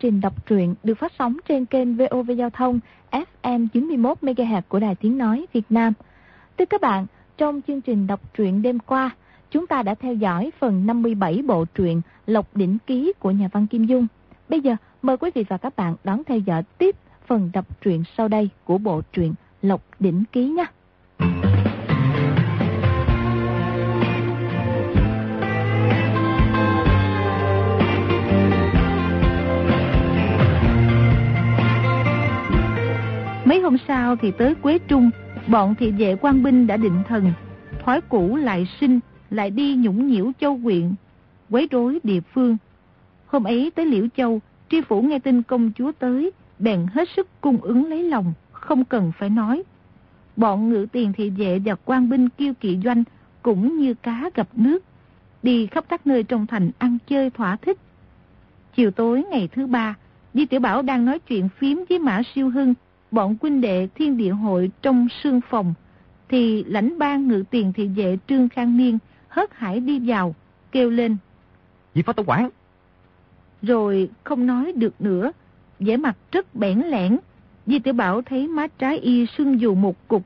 trình đọc truyện được phát sóng trên kênh VOV Giao thông FM 91 MHz của Đài Tiếng nói Việt Nam. Thưa các bạn, trong chương trình đọc truyện đêm qua, chúng ta đã theo dõi phần 57 bộ truyện Lộc đỉnh ký của nhà văn Kim Dung. Bây giờ mời quý vị và các bạn đón theo dõi tiếp phần đọc truyện sau đây của bộ truyện Lộc đỉnh ký nhé. Mấy hôm sau thì tới Quế Trung, bọn thị vệ quan binh đã định thần. Thói cũ lại sinh, lại đi nhũng nhiễu châu huyện, quấy rối địa phương. Hôm ấy tới Liễu Châu, tri phủ nghe tin công chúa tới, bèn hết sức cung ứng lấy lòng, không cần phải nói. Bọn ngự tiền thị vệ và quan binh kiêu kỵ doanh cũng như cá gặp nước, đi khắp các nơi trong thành ăn chơi thỏa thích. Chiều tối ngày thứ ba, Di Tiểu Bảo đang nói chuyện phím với Mã Siêu Hưng, bọn huynh đệ thiên địa hội trong sương phòng, thì lãnh ban ngự tiền thị vệ Trương Khang Niên hớt hải đi vào, kêu lên. Di Phó Tổng quản. Rồi không nói được nữa, vẻ mặt rất bẽn lẽn. Di Tiểu Bảo thấy má trái y sưng dù một cục,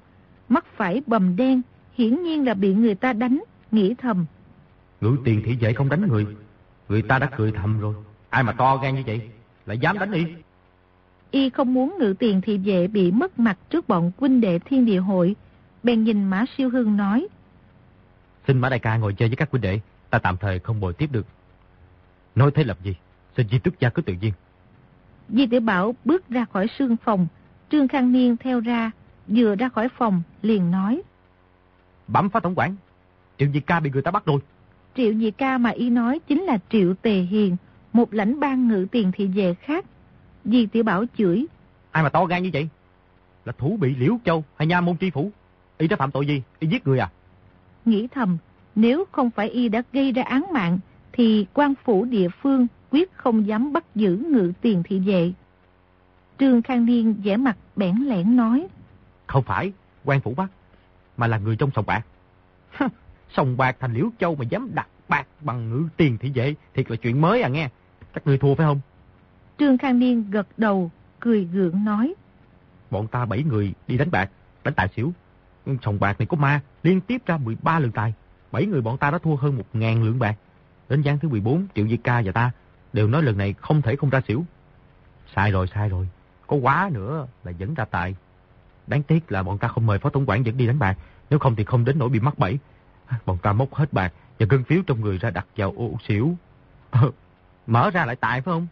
mắt phải bầm đen, hiển nhiên là bị người ta đánh, nghĩ thầm. Ngự tiền thị vệ không đánh người, người ta đã cười thầm rồi. Ai mà to gan như vậy, lại dám đánh y. Y không muốn ngự tiền thị vệ bị mất mặt trước bọn huynh đệ thiên địa hội. Bèn nhìn Mã Siêu Hưng nói. Xin Mã Đại ca ngồi chơi với các huynh đệ, ta tạm thời không bồi tiếp được. Nói thế làm gì? Xin di tức gia cứ tự nhiên. Di tiểu Bảo bước ra khỏi sương phòng, Trương Khang Niên theo ra, vừa ra khỏi phòng, liền nói. Bẩm phó tổng quản, Triệu Di Ca bị người ta bắt rồi. Triệu Di Ca mà y nói chính là Triệu Tề Hiền, một lãnh ban ngự tiền thị vệ khác. Di tiểu Bảo chửi. Ai mà to gan như vậy? Là thủ bị Liễu Châu hay Nha Môn Tri Phủ? Y đã phạm tội gì? Y giết người à? Nghĩ thầm, nếu không phải y đã gây ra án mạng, thì quan phủ địa phương quyết không dám bắt giữ ngự tiền thị vệ. Trương Khang Niên vẻ mặt bẽn lẽn nói. Không phải, quan phủ bắt, mà là người trong sòng bạc. sòng bạc thành Liễu Châu mà dám đặt bạc bằng ngự tiền thị vệ, thiệt là chuyện mới à nghe. Các người thua phải không? Trương Khang Niên gật đầu, cười gượng nói. Bọn ta bảy người đi đánh bạc, đánh tài xỉu. Sòng bạc này có ma, liên tiếp ra 13 lượng tài. Bảy người bọn ta đã thua hơn 1.000 lượng bạc. Đến gián thứ 14, Triệu Di Ca và ta đều nói lần này không thể không ra xỉu. Sai rồi, sai rồi. Có quá nữa là dẫn ra tài. Đáng tiếc là bọn ta không mời Phó Tổng quản dẫn đi đánh bạc. Nếu không thì không đến nỗi bị mắc bẫy. Bọn ta móc hết bạc và cân phiếu trong người ra đặt vào ô xỉu. Mở ra lại tài phải không?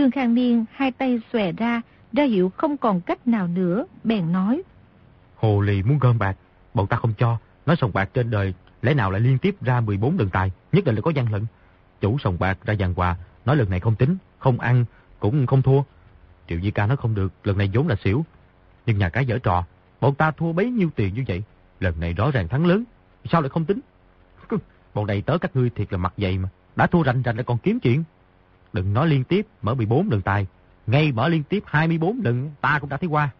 Trương Khang Niên hai tay xòe ra, ra hiệu không còn cách nào nữa, bèn nói. Hồ lì muốn gom bạc, bọn ta không cho. Nói sòng bạc trên đời, lẽ nào lại liên tiếp ra 14 đường tài, nhất định là có gian lận. Chủ sòng bạc ra giàn quà, nói lần này không tính, không ăn, cũng không thua. Triệu Di Ca nói không được, lần này vốn là xỉu. Nhưng nhà cái dở trò, bọn ta thua bấy nhiêu tiền như vậy. Lần này rõ ràng thắng lớn, sao lại không tính? Bọn này tớ các ngươi thiệt là mặt dày mà, đã thua rành rành lại còn kiếm chuyện. Đừng nói liên tiếp mở 14 lần tài, ngay mở liên tiếp 24 lần ta cũng đã thấy qua.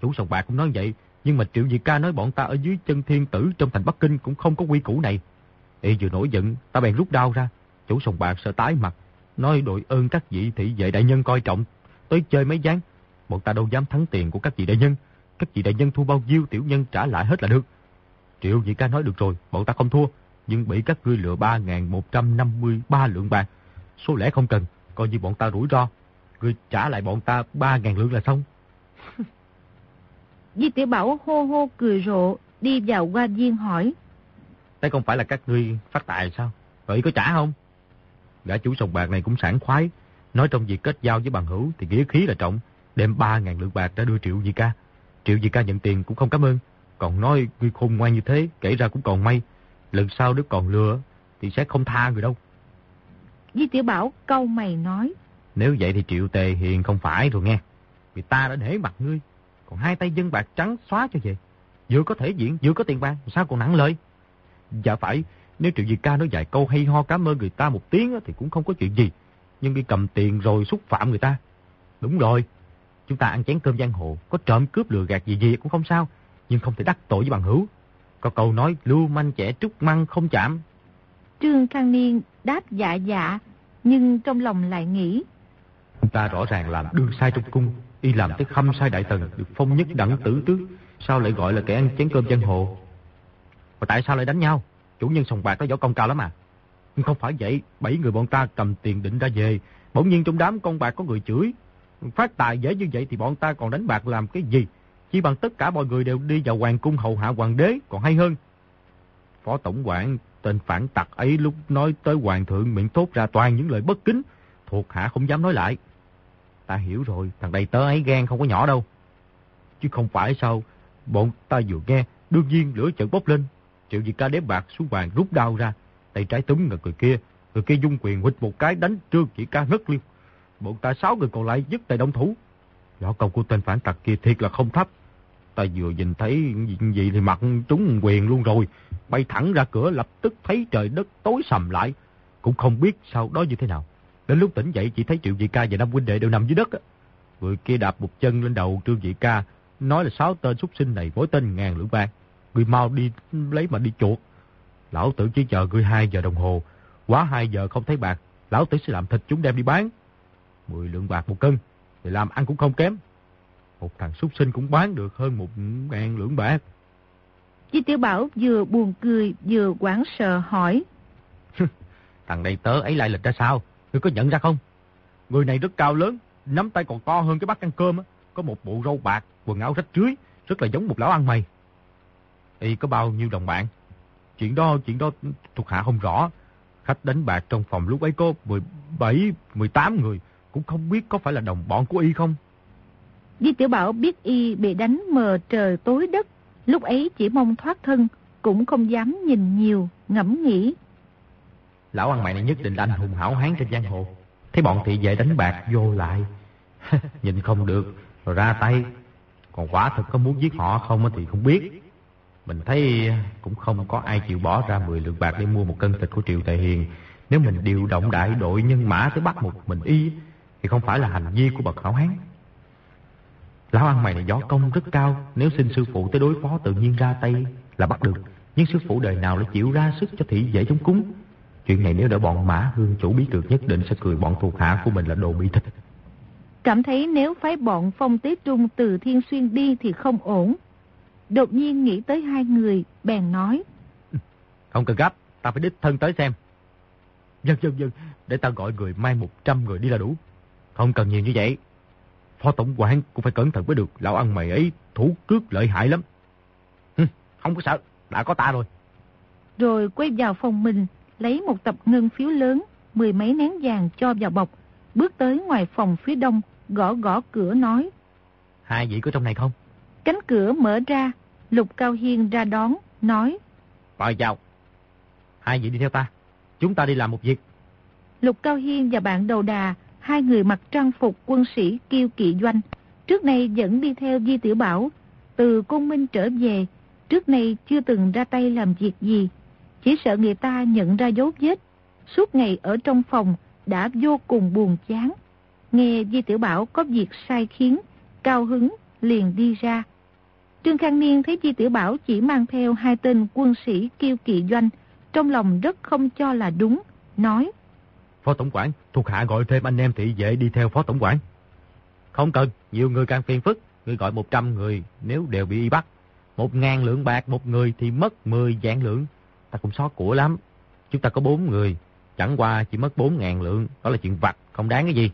Chủ sòng bạc cũng nói vậy, nhưng mà Triệu dị Ca nói bọn ta ở dưới chân thiên tử trong thành Bắc Kinh cũng không có quy củ này. Y vừa nổi giận, ta bèn rút đao ra. Chủ sòng bạc sợ tái mặt, nói đội ơn các vị thị vệ đại nhân coi trọng, tới chơi mấy gián. Bọn ta đâu dám thắng tiền của các vị đại nhân. Các vị đại nhân thu bao nhiêu tiểu nhân trả lại hết là được. Triệu dị Ca nói được rồi, bọn ta không thua, nhưng bị các ngươi lừa 3.153 lượng bạc. Số lẻ không cần, coi như bọn ta rủi ro. Ngươi trả lại bọn ta 3.000 lượng là xong. Di tiểu Bảo hô hô cười rộ, đi vào qua viên hỏi. Đây không phải là các ngươi phát tài sao? Vậy có trả không? Gã chủ sòng bạc này cũng sảng khoái. Nói trong việc kết giao với bằng hữu thì nghĩa khí là trọng. Đem 3.000 lượng bạc đã đưa Triệu Di Ca. Triệu Di Ca nhận tiền cũng không cảm ơn. Còn nói ngươi khôn ngoan như thế, kể ra cũng còn may. Lần sau nếu còn lừa thì sẽ không tha người đâu. Di Tiểu Bảo câu mày nói. Nếu vậy thì Triệu Tề Hiền không phải rồi nghe. Vì ta đã để mặt ngươi. Còn hai tay dân bạc trắng xóa cho về. Vừa có thể diện, vừa có tiền bạc, sao còn nặng lời. Dạ phải, nếu Triệu Di Ca nói vài câu hay ho cảm ơn người ta một tiếng thì cũng không có chuyện gì. Nhưng đi cầm tiền rồi xúc phạm người ta. Đúng rồi, chúng ta ăn chén cơm giang hồ, có trộm cướp lừa gạt gì gì cũng không sao. Nhưng không thể đắc tội với bằng hữu. Có câu nói lưu manh trẻ trúc măng không chạm. Trương Khang Niên đáp dạ dạ, Nhưng trong lòng lại nghĩ. Ta rõ ràng làm đương sai trong cung, y làm tới khâm sai đại tần, được phong nhất đẳng tử tước. Sao lại gọi là kẻ ăn chén cơm dân hồ? Và tại sao lại đánh nhau? Chủ nhân sòng bạc có võ công cao lắm à? Không phải vậy, bảy người bọn ta cầm tiền định ra về. Bỗng nhiên trong đám con bạc có người chửi. Phát tài dễ như vậy thì bọn ta còn đánh bạc làm cái gì? Chỉ bằng tất cả mọi người đều đi vào hoàng cung hầu hạ hoàng đế còn hay hơn. Phó tổng quản tên phản tặc ấy lúc nói tới hoàng thượng miệng tốt ra toàn những lời bất kính. Thuộc hạ không dám nói lại. Ta hiểu rồi, thằng đầy tớ ấy gan không có nhỏ đâu. Chứ không phải sao, bọn ta vừa nghe, đương nhiên lửa chợt bốc lên. Triệu Di ca đếm bạc xuống bàn rút đao ra, tay trái túm ngực người kia, người kia dung quyền hụt một cái đánh trương chỉ ca ngất liêu. Bọn ta sáu người còn lại dứt tay động thủ. Võ công của tên phản tặc kia thiệt là không thấp. Ta vừa nhìn thấy gì thì mặt trúng quyền luôn rồi. Bay thẳng ra cửa, lập tức thấy trời đất tối sầm lại. Cũng không biết sau đó như thế nào. Đến lúc tỉnh dậy, chỉ thấy Triệu Dị Ca và năm huynh đệ đều nằm dưới đất. Người kia đạp một chân lên đầu Trương Dị Ca. Nói là sáu tên xuất sinh này mỗi tên ngàn lưỡng bạc. Người mau đi lấy mà đi chuột. Lão tử chỉ chờ người hai giờ đồng hồ. Quá hai giờ không thấy bạc. Lão tử sẽ làm thịt chúng đem đi bán. Mười lượng bạc một cân. Thì làm ăn cũng không kém. Một thằng xuất sinh cũng bán được hơn một ngàn lưỡng bạc. Chi Tiểu Bảo vừa buồn cười vừa quảng sợ hỏi. thằng đầy tớ ấy lại lịch ra sao? Ngươi có nhận ra không? Người này rất cao lớn, nắm tay còn to hơn cái bát ăn cơm. Có một bộ râu bạc, quần áo rách rưới, rất là giống một lão ăn mày. Y có bao nhiêu đồng bạn? Chuyện đó, chuyện đó thuộc hạ không rõ. Khách đánh bạc trong phòng lúc ấy có 17, 18 người, cũng không biết có phải là đồng bọn của Y không? Di Tiểu Bảo biết Y bị đánh mờ trời tối đất, lúc ấy chỉ mong thoát thân, cũng không dám nhìn nhiều, ngẫm nghĩ. Lão ăn mày này nhất định là anh hùng hảo hán trên giang hồ. Thấy bọn thị vệ đánh bạc vô lại. nhìn không được, rồi ra tay. Còn quả thật có muốn giết họ không thì không biết. Mình thấy cũng không có ai chịu bỏ ra 10 lượng bạc để mua một cân thịt của Triệu Tề Hiền. Nếu mình điều động đại đội nhân mã tới bắt một mình y, thì không phải là hành vi của bậc hảo hán. Lão ăn mày này gió công rất cao, nếu xin sư phụ tới đối phó tự nhiên ra tay là bắt được. Nhưng sư phụ đời nào lại chịu ra sức cho thị dễ chống cúng. Chuyện này nếu để bọn mã hương chủ biết được nhất định sẽ cười bọn thuộc hạ của mình là đồ bị thịt. Cảm thấy nếu phái bọn phong tế trung từ Thiên Xuyên đi thì không ổn. Đột nhiên nghĩ tới hai người, bèn nói. Không cần gấp, ta phải đích thân tới xem. Dân dân dân, để ta gọi người mai 100 người đi là đủ. Không cần nhiều như vậy. Phó tổng quản cũng phải cẩn thận mới được, lão ăn mày ấy thủ cước lợi hại lắm. Hừ, không có sợ, đã có ta rồi. Rồi quay vào phòng mình, lấy một tập ngân phiếu lớn, mười mấy nén vàng cho vào bọc, bước tới ngoài phòng phía đông, gõ gõ cửa nói. Hai vị có trong này không? Cánh cửa mở ra, Lục Cao Hiên ra đón, nói. Mời vào. Hai vị đi theo ta, chúng ta đi làm một việc. Lục Cao Hiên và bạn đầu đà, hai người mặc trang phục quân sĩ kiêu kỵ doanh, trước nay vẫn đi theo Di Tiểu Bảo, từ Côn Minh trở về, trước nay chưa từng ra tay làm việc gì, chỉ sợ người ta nhận ra dấu vết. Suốt ngày ở trong phòng đã vô cùng buồn chán. Nghe Di Tiểu Bảo có việc sai khiến, cao hứng liền đi ra. Trương Khang Niên thấy Di Tiểu Bảo chỉ mang theo hai tên quân sĩ kiêu kỵ doanh, trong lòng rất không cho là đúng, nói. Phó Tổng quản, thuộc hạ gọi thêm anh em thị vệ đi theo Phó Tổng quản. Không cần, nhiều người càng phiền phức, người gọi 100 người nếu đều bị y bắt. Một ngàn lượng bạc một người thì mất 10 vạn lượng. Ta cũng xót của lắm. Chúng ta có bốn người, chẳng qua chỉ mất 4 ngàn lượng, đó là chuyện vặt, không đáng cái gì.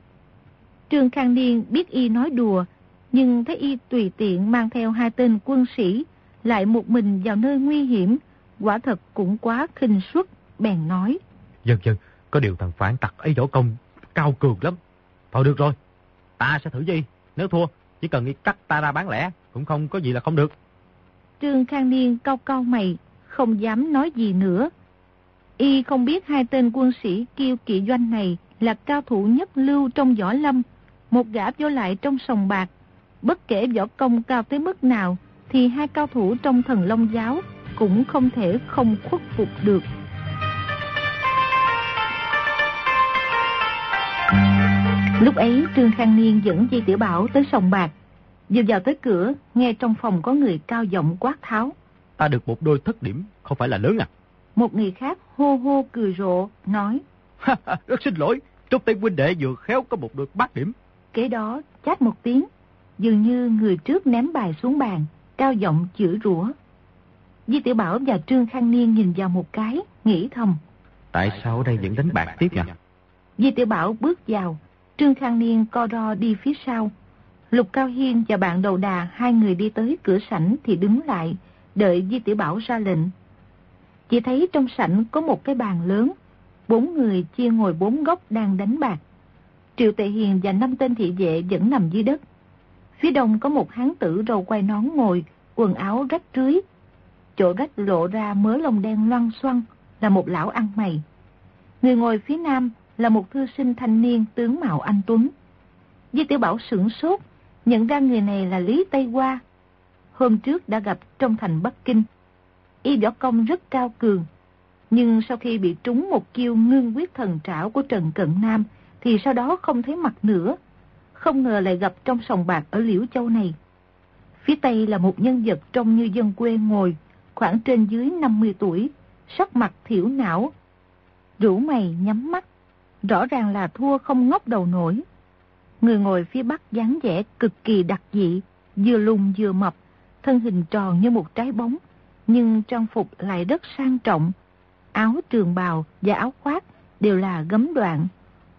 Trương Khang Niên biết y nói đùa, nhưng thấy y tùy tiện mang theo hai tên quân sĩ, lại một mình vào nơi nguy hiểm, quả thật cũng quá khinh suất, bèn nói. Dân dân, có điều thằng phản tặc ấy võ công cao cường lắm. Thôi được rồi, ta sẽ thử gì, nếu thua, chỉ cần đi cắt ta ra bán lẻ, cũng không có gì là không được. Trương Khang Niên cau cau mày, không dám nói gì nữa. Y không biết hai tên quân sĩ kiêu kỵ doanh này là cao thủ nhất lưu trong võ lâm, một gã vô lại trong sòng bạc. Bất kể võ công cao tới mức nào, thì hai cao thủ trong thần long giáo cũng không thể không khuất phục được. Lúc ấy Trương Khang Niên dẫn Di Tiểu Bảo tới sòng bạc. Vừa vào tới cửa, nghe trong phòng có người cao giọng quát tháo. Ta được một đôi thất điểm, không phải là lớn à? Một người khác hô hô cười rộ, nói. Rất xin lỗi, Trúc Tây huynh đệ vừa khéo có một đôi bát điểm. Kế đó chát một tiếng, dường như người trước ném bài xuống bàn, cao giọng chửi rủa. Di Tiểu Bảo và Trương Khang Niên nhìn vào một cái, nghĩ thầm. Tại sao ở đây vẫn đánh bạc tiếp nhỉ? Di Tiểu Bảo bước vào, Trương Khang Niên co ro đi phía sau. Lục Cao Hiên và bạn đầu đà hai người đi tới cửa sảnh thì đứng lại, đợi Di Tiểu Bảo ra lệnh. Chỉ thấy trong sảnh có một cái bàn lớn, bốn người chia ngồi bốn góc đang đánh bạc. Triệu Tệ Hiền và năm tên thị vệ vẫn nằm dưới đất. Phía đông có một hán tử râu quay nón ngồi, quần áo rách rưới. Chỗ rách lộ ra mớ lông đen loang xoăn là một lão ăn mày. Người ngồi phía nam là một thư sinh thanh niên tướng mạo anh Tuấn. Di Tiểu Bảo sửng sốt, nhận ra người này là Lý Tây Hoa. Hôm trước đã gặp trong thành Bắc Kinh. Y võ công rất cao cường, nhưng sau khi bị trúng một kiêu ngưng quyết thần trảo của Trần Cận Nam, thì sau đó không thấy mặt nữa. Không ngờ lại gặp trong sòng bạc ở Liễu Châu này. Phía Tây là một nhân vật trông như dân quê ngồi, khoảng trên dưới 50 tuổi, sắc mặt thiểu não, rủ mày nhắm mắt, rõ ràng là thua không ngóc đầu nổi. Người ngồi phía bắc dáng vẻ cực kỳ đặc dị, vừa lùn vừa mập, thân hình tròn như một trái bóng, nhưng trang phục lại rất sang trọng. Áo trường bào và áo khoác đều là gấm đoạn,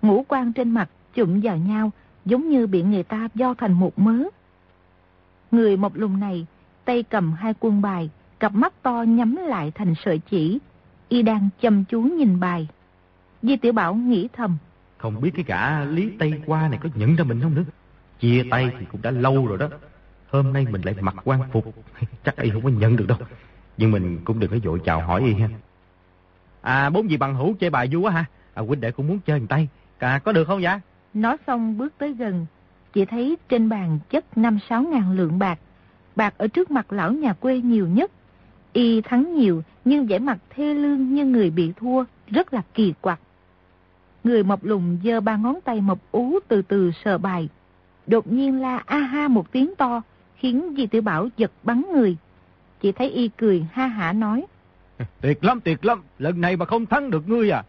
ngũ quan trên mặt chụm vào nhau giống như bị người ta do thành một mớ. Người mộc lùng này, tay cầm hai quân bài, cặp mắt to nhắm lại thành sợi chỉ, y đang chăm chú nhìn bài. Di Tiểu Bảo nghĩ thầm. Không biết cái cả Lý Tây qua này có nhận ra mình không nữa. Chia tay thì cũng đã lâu rồi đó. Hôm nay mình lại mặc quan phục. Chắc y không có nhận được đâu. Nhưng mình cũng đừng có vội chào hỏi y ha. À bốn vị bằng hữu chơi bài vui quá ha. À huynh đệ cũng muốn chơi một tay. À, có được không dạ? Nói xong bước tới gần. Chỉ thấy trên bàn chất 5-6 ngàn lượng bạc. Bạc ở trước mặt lão nhà quê nhiều nhất. Y thắng nhiều nhưng vẻ mặt thê lương như người bị thua. Rất là kỳ quặc. Người mập lùng giơ ba ngón tay mập ú từ từ sờ bài. Đột nhiên la a ha một tiếng to, khiến Di Tiểu Bảo giật bắn người. Chỉ thấy y cười ha hả nói. Tuyệt lắm, tuyệt lắm, lần này mà không thắng được ngươi à.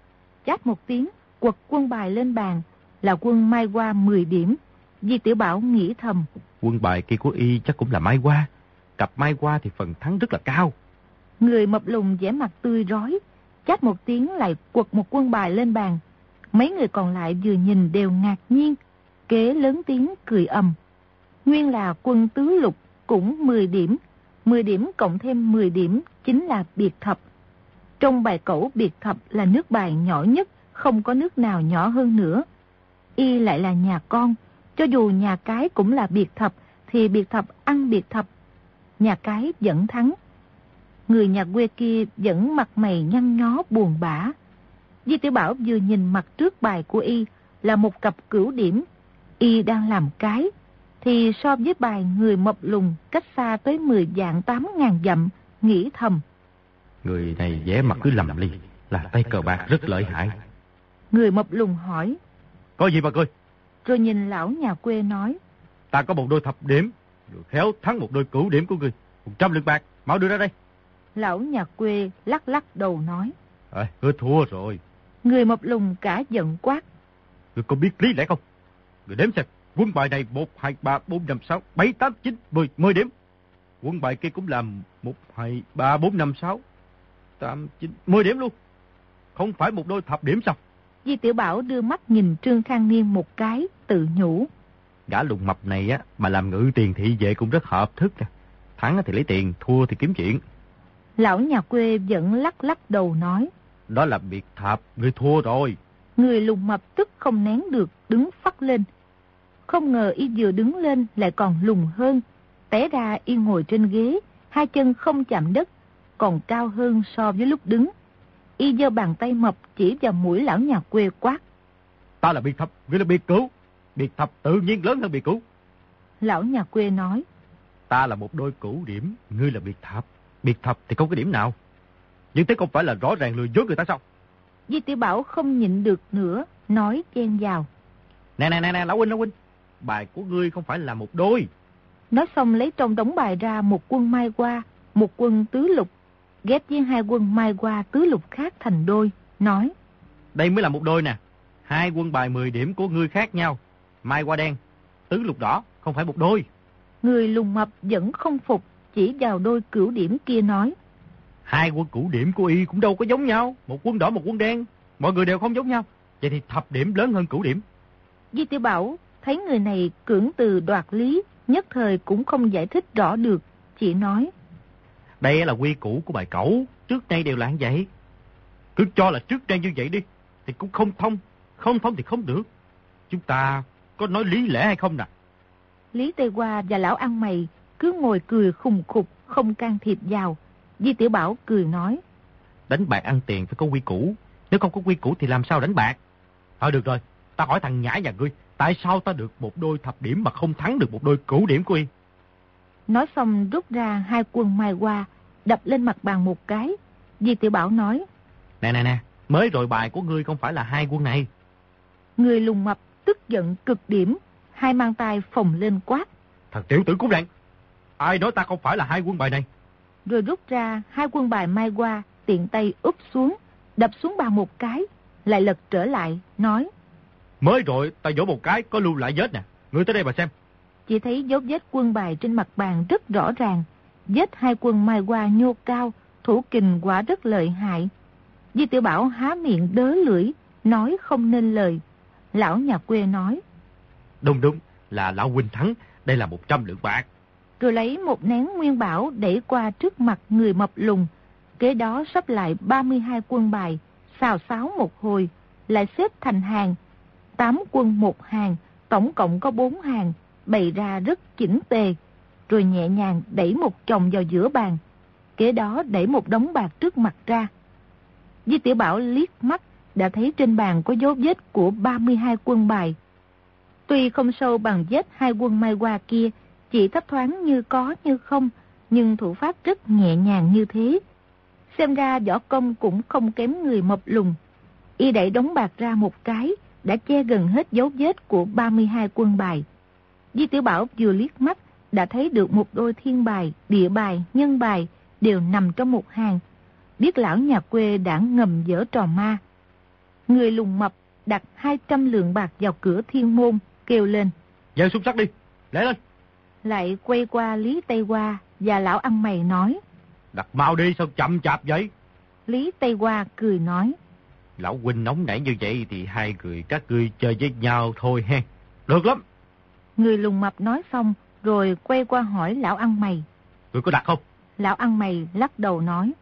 Chát một tiếng, quật quân bài lên bàn, là quân Mai Hoa 10 điểm. Di Tiểu Bảo nghĩ thầm. Quân bài kia của y chắc cũng là Mai Hoa. Cặp Mai Hoa thì phần thắng rất là cao. Người mập lùng vẻ mặt tươi rói, chát một tiếng lại quật một quân bài lên bàn, Mấy người còn lại vừa nhìn đều ngạc nhiên, kế lớn tiếng cười ầm. Nguyên là quân tứ lục cũng 10 điểm, 10 điểm cộng thêm 10 điểm chính là biệt thập. Trong bài cẩu biệt thập là nước bài nhỏ nhất, không có nước nào nhỏ hơn nữa. Y lại là nhà con, cho dù nhà cái cũng là biệt thập, thì biệt thập ăn biệt thập. Nhà cái vẫn thắng. Người nhà quê kia vẫn mặt mày nhăn nhó buồn bã. Di Tiểu Bảo vừa nhìn mặt trước bài của y là một cặp cửu điểm. Y đang làm cái. Thì so với bài người mập lùng cách xa tới 10 dạng 8 ngàn dặm, nghĩ thầm. Người này vẽ mặt cứ lầm ly, là tay cờ bạc rất lợi hại. Người mập lùng hỏi. Có gì mà cười? Rồi nhìn lão nhà quê nói. Ta có một đôi thập điểm, rồi khéo thắng một đôi cửu điểm của người. Một trăm lượng bạc, mau đưa ra đây. Lão nhà quê lắc lắc đầu nói. À, ngươi thua rồi. Người mập lùng cả giận quát. Người có biết lý lẽ không? Người đếm xem, quân bài này 1, 2, 3, 4, 5, 6, 7, 8, 9, 10, 10 điểm. Quân bài kia cũng làm 1, 2, 3, 4, 5, 6, 8, 9, 10 điểm luôn. Không phải một đôi thập điểm sao? Di Tiểu Bảo đưa mắt nhìn Trương Khang Niên một cái, tự nhủ. Gã lùng mập này á, mà làm ngự tiền thị vệ cũng rất hợp thức nè. Thắng thì lấy tiền, thua thì kiếm chuyện. Lão nhà quê vẫn lắc lắc đầu nói. Đó là biệt thạp, người thua rồi. Người lùng mập tức không nén được, đứng phát lên. Không ngờ y vừa đứng lên lại còn lùng hơn. Té ra y ngồi trên ghế, hai chân không chạm đất, còn cao hơn so với lúc đứng. Y giơ bàn tay mập chỉ vào mũi lão nhà quê quát. Ta là biệt thập, ngươi là biệt cửu. Biệt thập tự nhiên lớn hơn biệt cửu. Lão nhà quê nói. Ta là một đôi cửu điểm, ngươi là biệt thập. Biệt thập thì không có điểm nào. Nhưng thế không phải là rõ ràng lừa dối người ta sao? Di Tiểu Bảo không nhịn được nữa, nói chen vào. Nè nè nè nè, Lão Huynh, Lão Huynh, bài của ngươi không phải là một đôi. Nói xong lấy trong đống bài ra một quân mai qua, một quân tứ lục, ghép với hai quân mai qua tứ lục khác thành đôi, nói. Đây mới là một đôi nè, Hai quân bài 10 điểm của ngươi khác nhau. Mai qua đen, tứ lục đỏ, không phải một đôi. Người lùng mập vẫn không phục, chỉ vào đôi cửu điểm kia nói. Hai quân cửu điểm của y cũng đâu có giống nhau. Một quân đỏ, một quân đen. Mọi người đều không giống nhau. Vậy thì thập điểm lớn hơn cửu điểm. Di Tiểu Bảo thấy người này cưỡng từ đoạt lý, nhất thời cũng không giải thích rõ được, chỉ nói. Đây là quy củ của bài cẩu, trước đây đều là như vậy. Cứ cho là trước đây như vậy đi, thì cũng không thông, không thông thì không được. Chúng ta có nói lý lẽ hay không nè? Lý Tây Hoa và lão ăn mày cứ ngồi cười khùng khục, không can thiệp vào. Di Tiểu Bảo cười nói. Đánh bạc ăn tiền phải có quy củ, nếu không có quy củ thì làm sao đánh bạc? Thôi được rồi, ta hỏi thằng nhãi nhà ngươi, tại sao ta được một đôi thập điểm mà không thắng được một đôi cửu điểm của y? Nói xong rút ra hai quân mai qua, đập lên mặt bàn một cái. Di Tiểu Bảo nói. Nè nè nè, mới rồi bài của ngươi không phải là hai quân này. Người lùng mập tức giận cực điểm, hai mang tay phồng lên quát. Thằng tiểu tử cút đạn, ai nói ta không phải là hai quân bài này? Rồi rút ra hai quân bài mai qua, tiện tay úp xuống, đập xuống bàn một cái, lại lật trở lại, nói. Mới rồi ta vỗ một cái có lưu lại vết nè, ngươi tới đây mà xem. Chỉ thấy dấu vết quân bài trên mặt bàn rất rõ ràng, vết hai quân mai qua nhô cao, thủ kình quả rất lợi hại. Di tiểu Bảo há miệng đớ lưỡi, nói không nên lời. Lão nhà quê nói. Đúng đúng, là lão huynh thắng, đây là 100 lượng bạc. Rồi lấy một nén nguyên bảo đẩy qua trước mặt người mập lùng. Kế đó sắp lại 32 quân bài, xào xáo một hồi, lại xếp thành hàng. 8 quân một hàng, tổng cộng có 4 hàng, bày ra rất chỉnh tề. Rồi nhẹ nhàng đẩy một chồng vào giữa bàn. Kế đó đẩy một đống bạc trước mặt ra. Di Tiểu Bảo liếc mắt, đã thấy trên bàn có dấu vết của 32 quân bài. Tuy không sâu bằng vết hai quân mai qua kia, chỉ thấp thoáng như có như không, nhưng thủ pháp rất nhẹ nhàng như thế. Xem ra võ công cũng không kém người mập lùng. Y đẩy đống bạc ra một cái, đã che gần hết dấu vết của 32 quân bài. Di Tiểu Bảo vừa liếc mắt, đã thấy được một đôi thiên bài, địa bài, nhân bài, đều nằm trong một hàng. Biết lão nhà quê đã ngầm dở trò ma. Người lùng mập đặt 200 lượng bạc vào cửa thiên môn, kêu lên. Giờ xúc sắc đi, lẽ lên. Lại quay qua Lý Tây Hoa và lão ăn mày nói. Đặt mau đi sao chậm chạp vậy? Lý Tây Hoa cười nói. Lão huynh nóng nảy như vậy thì hai người các ngươi chơi với nhau thôi ha. Được lắm. Người lùng mập nói xong rồi quay qua hỏi lão ăn mày. Người có đặt không? Lão ăn mày lắc đầu nói.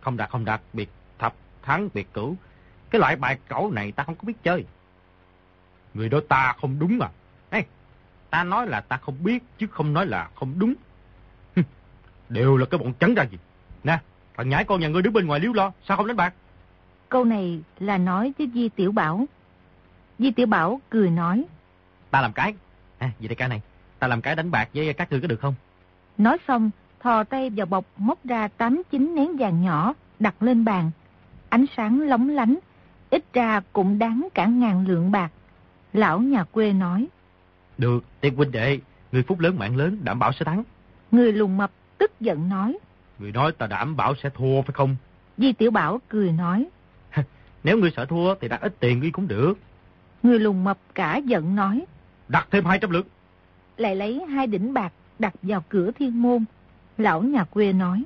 không đặt không đặt, biệt thập, thắng, biệt cửu. Cái loại bài cẩu này ta không có biết chơi. Người đó ta không đúng à. Ê, ta nói là ta không biết chứ không nói là không đúng. Đều là cái bọn trắng ra gì. Nè, thằng nhãi con nhà ngươi đứng bên ngoài liếu lo, sao không đánh bạc? Câu này là nói với Di Tiểu Bảo. Di Tiểu Bảo cười nói. Ta làm cái. À, vậy đây ca này, ta làm cái đánh bạc với các ngươi có được không? Nói xong, thò tay vào bọc móc ra 8 chín nén vàng nhỏ, đặt lên bàn. Ánh sáng lóng lánh, ít ra cũng đáng cả ngàn lượng bạc. Lão nhà quê nói. Được, tiên huynh đệ, người phúc lớn mạng lớn, đảm bảo sẽ thắng. Người lùng mập tức giận nói. Người nói ta đảm bảo sẽ thua phải không? Di Tiểu Bảo cười nói. Nếu người sợ thua thì đặt ít tiền đi cũng được. Người lùng mập cả giận nói. Đặt thêm 200 lượng. Lại lấy hai đỉnh bạc đặt vào cửa thiên môn. Lão nhà quê nói.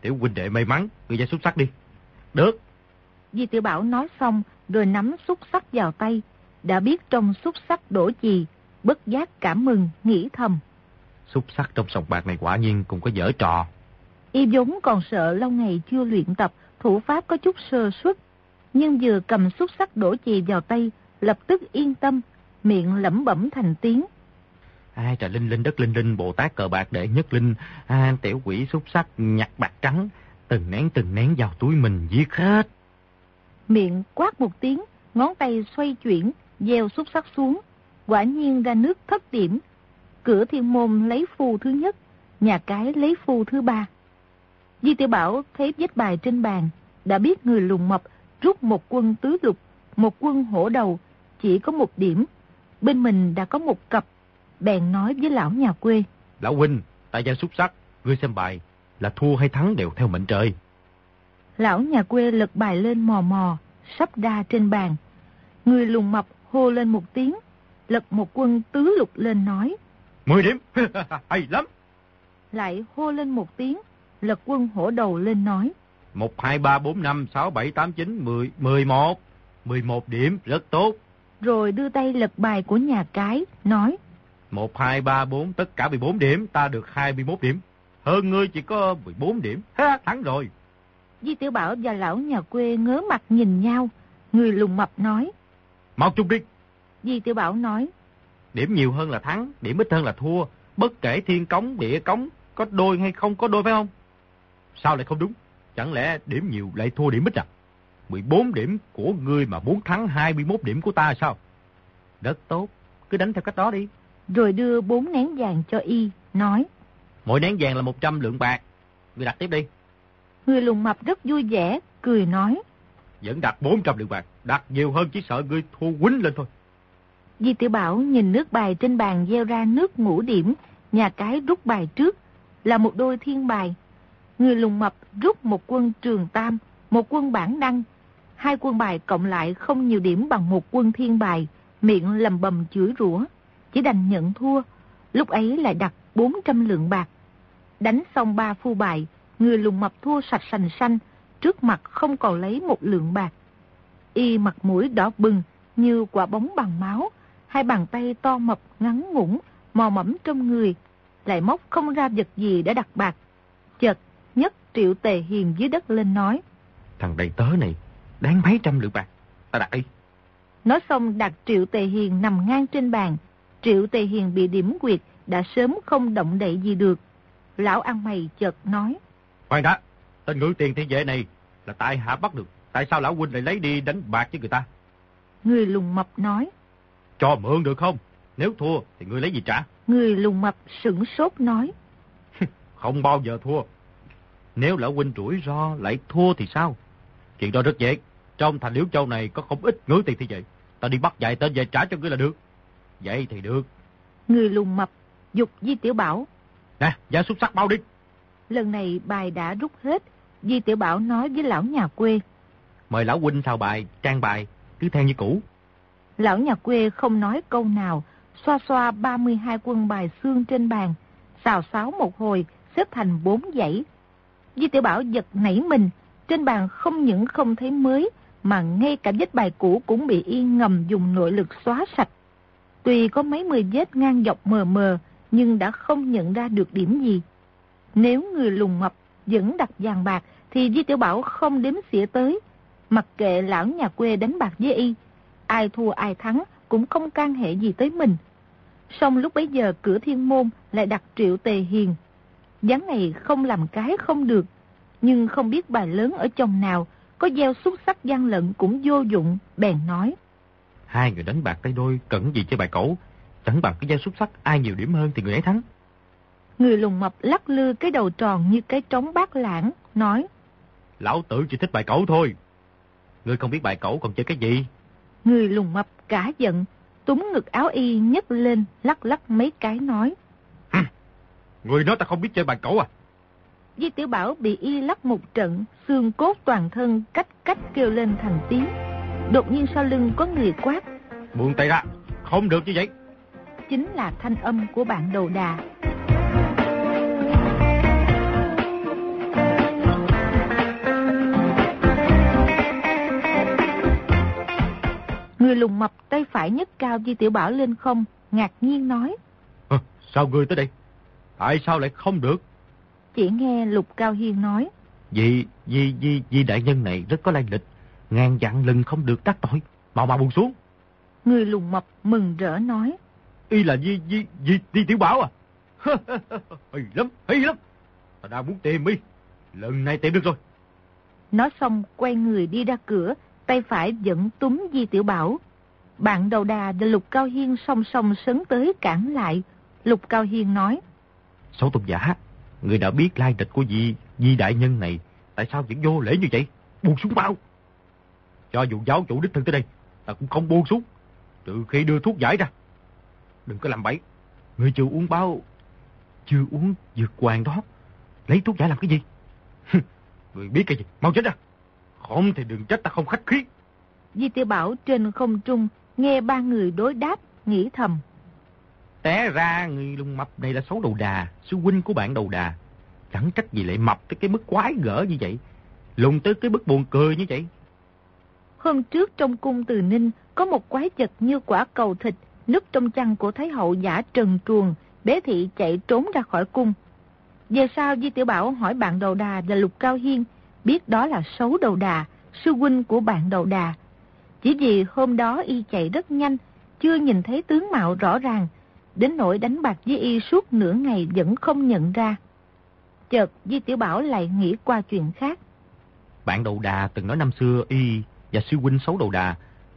Tiểu huynh đệ may mắn, người ra xúc sắc đi. Được. Di Tiểu Bảo nói xong rồi nắm xúc sắc vào tay. Đã biết trong xúc sắc đổ gì, bất giác cảm mừng, nghĩ thầm. Xúc sắc trong sòng bạc này quả nhiên cũng có dở trò. Y vốn còn sợ lâu ngày chưa luyện tập, thủ pháp có chút sơ suất. Nhưng vừa cầm xúc sắc đổ chì vào tay, lập tức yên tâm, miệng lẩm bẩm thành tiếng. Ai trời linh linh đất linh linh Bồ Tát cờ bạc đệ nhất linh, à, tiểu quỷ xúc sắc nhặt bạc trắng, từng nén từng nén vào túi mình giết hết. Miệng quát một tiếng, ngón tay xoay chuyển, gieo xúc sắc xuống. Quả nhiên ra nước thất điểm. Cửa thiên môn lấy phu thứ nhất, nhà cái lấy phu thứ ba. Di tiểu Bảo thấy vết bài trên bàn, đã biết người lùng mập rút một quân tứ lục, một quân hổ đầu, chỉ có một điểm. Bên mình đã có một cặp, bèn nói với lão nhà quê. Lão huynh, tại gia xúc sắc, ngươi xem bài, là thua hay thắng đều theo mệnh trời. Lão nhà quê lật bài lên mò mò, sắp đa trên bàn. Người lùng mập hô lên một tiếng, lật một quân tứ lục lên nói. Mười điểm, hay lắm. Lại hô lên một tiếng, lật quân hổ đầu lên nói. Một, hai, ba, bốn, năm, sáu, bảy, tám, chín, mười, mười một. Mười một điểm, rất tốt. Rồi đưa tay lật bài của nhà cái, nói. Một, hai, ba, bốn, tất cả 14 điểm, ta được 21 điểm. Hơn ngươi chỉ có 14 điểm, ha, thắng rồi. Di Tiểu Bảo và lão nhà quê ngớ mặt nhìn nhau, người lùng mập nói. Mau chung đi. Di Tiểu Bảo nói. Điểm nhiều hơn là thắng, điểm ít hơn là thua. Bất kể thiên cống, địa cống, có đôi hay không có đôi phải không? Sao lại không đúng? Chẳng lẽ điểm nhiều lại thua điểm ít à? 14 điểm của ngươi mà muốn thắng 21 điểm của ta sao? Rất tốt, cứ đánh theo cách đó đi. Rồi đưa bốn nén vàng cho y, nói. Mỗi nén vàng là 100 lượng bạc. Ngươi đặt tiếp đi. Người lùng mập rất vui vẻ, cười nói. Vẫn đặt 400 lượng bạc, đặt nhiều hơn chỉ sợ ngươi thua quýnh lên thôi. Di Tiểu Bảo nhìn nước bài trên bàn gieo ra nước ngũ điểm, nhà cái rút bài trước, là một đôi thiên bài. Người lùng mập rút một quân trường tam, một quân bản đăng. Hai quân bài cộng lại không nhiều điểm bằng một quân thiên bài, miệng lầm bầm chửi rủa, chỉ đành nhận thua. Lúc ấy lại đặt 400 lượng bạc. Đánh xong ba phu bài, người lùng mập thua sạch sành xanh, trước mặt không còn lấy một lượng bạc. Y mặt mũi đỏ bừng như quả bóng bằng máu, hai bàn tay to mập ngắn ngủn, mò mẫm trong người, lại móc không ra vật gì để đặt bạc. Chợt, nhất triệu tề hiền dưới đất lên nói. Thằng đầy tớ này, đáng mấy trăm lượng bạc, ta đặt đi. Nói xong đặt triệu tề hiền nằm ngang trên bàn, triệu tề hiền bị điểm quyệt, đã sớm không động đậy gì được. Lão ăn mày chợt nói. Khoan đã, tên ngữ tiền thiên vệ này là tại hạ bắt được. Tại sao lão huynh lại lấy đi đánh bạc với người ta? Người lùng mập nói. Cho mượn được không? Nếu thua thì ngươi lấy gì trả? Người lùng mập sửng sốt nói. không bao giờ thua. Nếu lão huynh rủi ro lại thua thì sao? Chuyện đó rất dễ. Trong thành liễu châu này có không ít ngữ tiền thiên vệ. Ta đi bắt dạy tên về trả cho ngươi là được. Vậy thì được. Người lùng mập dục Di Tiểu Bảo. Nè, giá xuất sắc bao đi. Lần này bài đã rút hết. Di Tiểu Bảo nói với lão nhà quê. Mời lão huynh xào bài, trang bài, cứ theo như cũ. Lão nhà quê không nói câu nào, xoa xoa 32 quân bài xương trên bàn, xào xáo một hồi, xếp thành bốn dãy. Di Tiểu Bảo giật nảy mình, trên bàn không những không thấy mới, mà ngay cả vết bài cũ cũng bị y ngầm dùng nội lực xóa sạch. Tuy có mấy mươi vết ngang dọc mờ mờ, nhưng đã không nhận ra được điểm gì. Nếu người lùng mập vẫn đặt vàng bạc, thì Di Tiểu Bảo không đếm xỉa tới. Mặc kệ lão nhà quê đánh bạc với y, ai thua ai thắng cũng không can hệ gì tới mình. Xong lúc bấy giờ cửa thiên môn lại đặt triệu tề hiền. Gián này không làm cái không được, nhưng không biết bài lớn ở chồng nào, có gieo xúc sắc gian lận cũng vô dụng, bèn nói. Hai người đánh bạc tay đôi, cẩn gì chơi bài cẩu, chẳng bằng cái gieo xúc sắc ai nhiều điểm hơn thì người ấy thắng. Người lùng mập lắc lư cái đầu tròn như cái trống bát lãng, nói. Lão tử chỉ thích bài cẩu thôi. Ngươi không biết bài cẩu còn chơi cái gì? Người lùng mập cả giận, túng ngực áo y nhấc lên, lắc lắc mấy cái nói. Người nói ta không biết chơi bài cẩu à? Di Tiểu Bảo bị y lắc một trận, xương cốt toàn thân cách cách kêu lên thành tiếng. Đột nhiên sau lưng có người quát. Buông tay ra, không được như vậy. Chính là thanh âm của bạn đầu đà. Người lùng mập tay phải nhấc cao Di Tiểu Bảo lên không, ngạc nhiên nói. À, sao ngươi tới đây? Tại sao lại không được? Chỉ nghe Lục Cao Hiên nói. Vì, vì, vì, vì đại nhân này rất có lai lịch. Ngàn dặn lần không được đắc tội. Mau mau buông xuống. Người lùng mập mừng rỡ nói. Y là Di, Di, Di, Di Tiểu Bảo à? hay lắm, hay lắm. Ta đang muốn tìm y. Lần này tìm được rồi. Nói xong quay người đi ra cửa, tay phải dẫn túm Di Tiểu Bảo. Bạn đầu đà và Lục Cao Hiên song song sấn tới cản lại. Lục Cao Hiên nói. Sáu tôn giả, người đã biết lai lịch của Di, Di đại nhân này, tại sao vẫn vô lễ như vậy? Buông xuống bao. Cho dù giáo chủ đích thân tới đây, ta cũng không buông xuống, trừ khi đưa thuốc giải ra. Đừng có làm bẫy, người chưa uống bao, chưa uống dược hoàng đó, lấy thuốc giải làm cái gì? người biết cái gì, mau chết ra. Không thì đừng trách ta không khách khí. Di tiểu Bảo trên không trung nghe ba người đối đáp, nghĩ thầm. Té ra người lùng mập này là xấu đầu đà, sư huynh của bạn đầu đà. Chẳng trách gì lại mập tới cái mức quái gở như vậy. Lùng tới cái mức buồn cười như vậy. Hôm trước trong cung từ Ninh có một quái vật như quả cầu thịt núp trong chăn của Thái hậu giả trần truồng, bé thị chạy trốn ra khỏi cung. Về sau Di Tiểu Bảo hỏi bạn đầu đà là Lục Cao Hiên, biết đó là xấu đầu đà, sư huynh của bạn đầu đà. Chỉ vì hôm đó y chạy rất nhanh, chưa nhìn thấy tướng mạo rõ ràng, đến nỗi đánh bạc với y suốt nửa ngày vẫn không nhận ra. Chợt Di Tiểu Bảo lại nghĩ qua chuyện khác. Bạn đầu đà từng nói năm xưa y và sư huynh xấu đầu đà,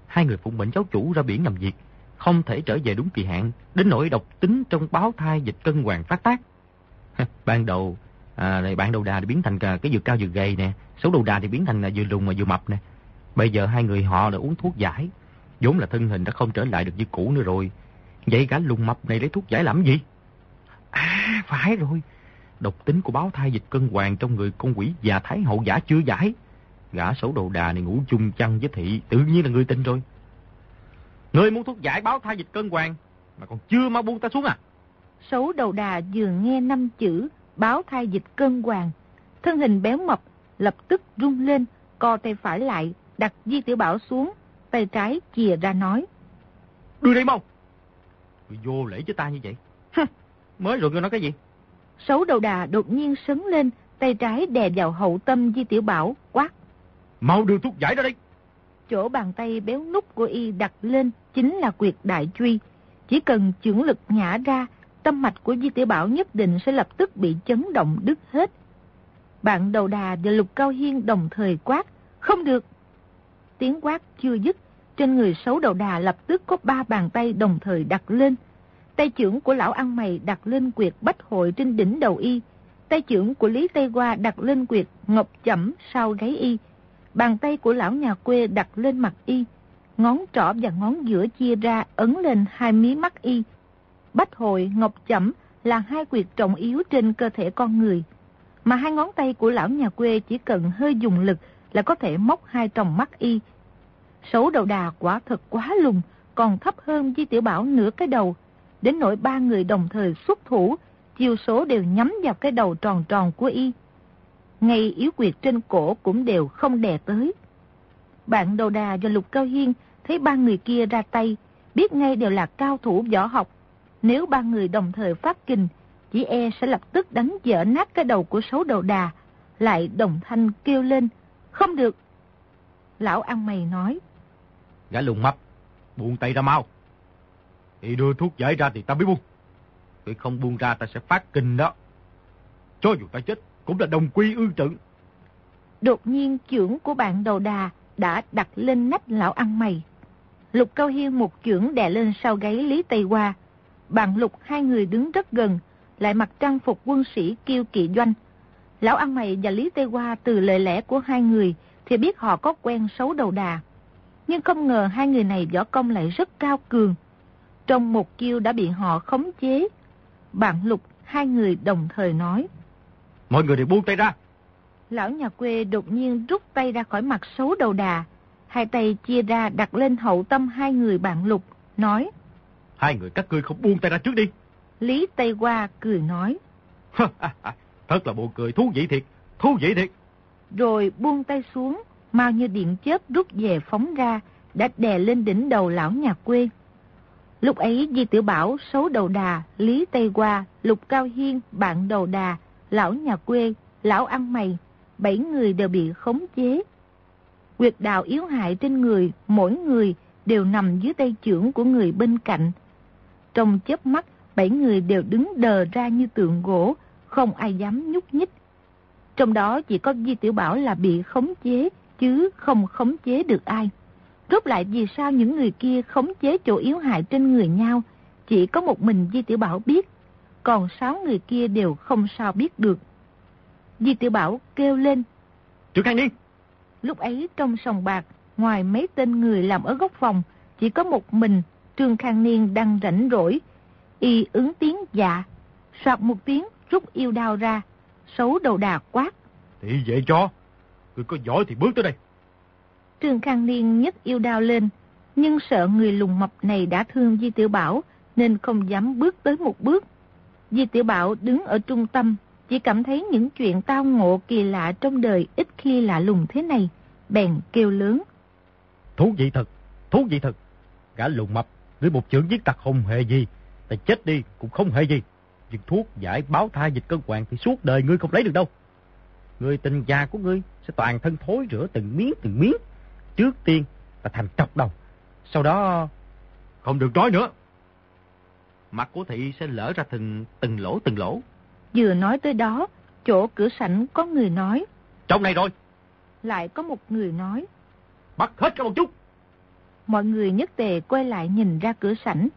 hai người phụng mệnh giáo chủ ra biển làm việc, không thể trở về đúng kỳ hạn, đến nỗi độc tính trong báo thai dịch cân hoàng phát tác. ban đầu, à, này bạn đầu đà thì biến thành à, cái vừa cao vừa gầy nè, xấu đầu đà thì biến thành à, vừa lùn mà vừa mập nè. Bây giờ hai người họ đã uống thuốc giải, vốn là thân hình đã không trở lại được như cũ nữa rồi. Vậy cả lùn mập này lấy thuốc giải làm gì? À, phải rồi. Độc tính của báo thai dịch cân hoàng trong người con quỷ già thái hậu giả chưa giải. Gã xấu đầu đà này ngủ chung chăn với thị, tự nhiên là người tin rồi. Người muốn thuốc giải báo thai dịch cân hoàng, mà còn chưa mau buông ta xuống à? Xấu đầu đà vừa nghe năm chữ báo thai dịch cân hoàng, thân hình béo mập lập tức rung lên, co tay phải lại, đặt Di Tiểu Bảo xuống, tay trái chìa ra nói. Đưa đây mau! Người vô lễ với ta như vậy. Mới rồi ngươi nói cái gì? Xấu đầu đà đột nhiên sấn lên, tay trái đè vào hậu tâm Di Tiểu Bảo, quát. Mau đưa thuốc giải ra đây! Chỗ bàn tay béo nút của y đặt lên chính là quyệt đại truy. Chỉ cần chưởng lực nhả ra, tâm mạch của Di Tiểu Bảo nhất định sẽ lập tức bị chấn động đứt hết. Bạn đầu đà và lục cao hiên đồng thời quát, không được. Tiếng quát chưa dứt, trên người xấu đầu đà lập tức có ba bàn tay đồng thời đặt lên. Tay trưởng của lão ăn mày đặt lên quyệt bách hội trên đỉnh đầu y. Tay trưởng của Lý Tây Hoa đặt lên quyệt ngọc chẩm sau gáy y. Bàn tay của lão nhà quê đặt lên mặt y. Ngón trỏ và ngón giữa chia ra ấn lên hai mí mắt y. Bách hội, ngọc chẩm là hai quyệt trọng yếu trên cơ thể con người. Mà hai ngón tay của lão nhà quê chỉ cần hơi dùng lực là có thể móc hai tròng mắt y. Xấu đầu đà quả thật quá lùng, còn thấp hơn Di Tiểu Bảo nửa cái đầu. Đến nỗi ba người đồng thời xuất thủ, chiêu số đều nhắm vào cái đầu tròn tròn của y. Ngay yếu quyệt trên cổ cũng đều không đè tới. Bạn đầu đà và Lục Cao Hiên thấy ba người kia ra tay, biết ngay đều là cao thủ võ học. Nếu ba người đồng thời phát kinh, chỉ e sẽ lập tức đánh dở nát cái đầu của xấu đầu đà, lại đồng thanh kêu lên, không được. Lão ăn mày nói, Gã lùng mập, buông tay ra mau. Thì đưa thuốc giải ra thì ta mới buông. Vì không buông ra ta sẽ phát kinh đó. Cho dù ta chết, cũng là đồng quy ư trận. Đột nhiên trưởng của bạn đầu đà đã đặt lên nách lão ăn mày. Lục Cao Hiên một chưởng đè lên sau gáy Lý Tây Hoa. Bạn lục hai người đứng rất gần, lại mặc trang phục quân sĩ kiêu kỵ doanh. Lão ăn mày và Lý Tây Hoa từ lời lẽ của hai người thì biết họ có quen xấu đầu đà. Nhưng không ngờ hai người này võ công lại rất cao cường. Trong một kiêu đã bị họ khống chế. Bạn lục hai người đồng thời nói. Mọi người đều buông tay ra. Lão nhà quê đột nhiên rút tay ra khỏi mặt xấu đầu đà. Hai tay chia ra đặt lên hậu tâm hai người bạn lục, nói. Hai người các ngươi không buông tay ra trước đi. Lý Tây Hoa cười nói. Thật là buồn cười, thú vị thiệt, thú vị thiệt. Rồi buông tay xuống, mau như điện chớp rút về phóng ra, đã đè lên đỉnh đầu lão nhà quê. Lúc ấy Di Tiểu Bảo, Xấu Đầu Đà, Lý Tây Hoa, Lục Cao Hiên, Bạn Đầu Đà, Lão Nhà Quê, Lão Ăn Mày, bảy người đều bị khống chế. Quyệt đạo yếu hại trên người, mỗi người đều nằm dưới tay trưởng của người bên cạnh. Trong chớp mắt, bảy người đều đứng đờ ra như tượng gỗ, không ai dám nhúc nhích. Trong đó chỉ có Di Tiểu Bảo là bị khống chế, chứ không khống chế được ai. Rốt lại vì sao những người kia khống chế chỗ yếu hại trên người nhau, chỉ có một mình Di Tiểu Bảo biết, còn sáu người kia đều không sao biết được. Di Tiểu Bảo kêu lên. Trương Khang Niên! Lúc ấy trong sòng bạc, ngoài mấy tên người làm ở góc phòng, chỉ có một mình Trương Khang Niên đang rảnh rỗi. Y ứng tiếng dạ, soạt một tiếng rút yêu đao ra, xấu đầu đà quát. Thì vậy cho, người có giỏi thì bước tới đây. Trương Khang Niên nhất yêu đao lên, nhưng sợ người lùng mập này đã thương Di Tiểu Bảo nên không dám bước tới một bước. Di Tiểu Bảo đứng ở trung tâm, chỉ cảm thấy những chuyện tao ngộ kỳ lạ trong đời ít khi lạ lùng thế này, bèn kêu lớn. Thú vị thật, thú vị thật. Gã lùng mập, ngươi một chưởng giết ta không hề gì, ta chết đi cũng không hề gì. Nhưng thuốc giải báo thai dịch cân hoàng thì suốt đời ngươi không lấy được đâu. Người tình già của ngươi sẽ toàn thân thối rửa từng miếng từng miếng. Trước tiên là thành trọc đầu, sau đó... Không được nói nữa. Mặt của thị sẽ lỡ ra từng, từng lỗ từng lỗ. Vừa nói tới đó, chỗ cửa sảnh có người nói. Trong này rồi. Lại có một người nói. Bắt hết ra một chút. Mọi người nhất tề quay lại nhìn ra cửa sảnh.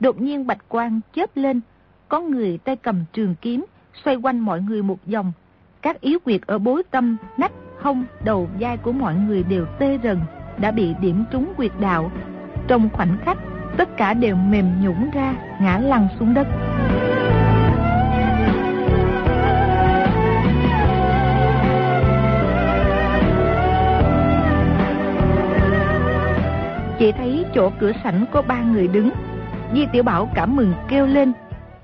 Đột nhiên bạch quang chớp lên. Có người tay cầm trường kiếm, xoay quanh mọi người một vòng. Các yếu quyệt ở bối tâm, nách, hông, đầu, vai của mọi người đều tê rần, đã bị điểm trúng quyệt đạo. Trong khoảnh khắc, tất cả đều mềm nhũng ra, ngã lăn xuống đất. Chỉ thấy chỗ cửa sảnh có ba người đứng. Di Tiểu Bảo cảm mừng kêu lên.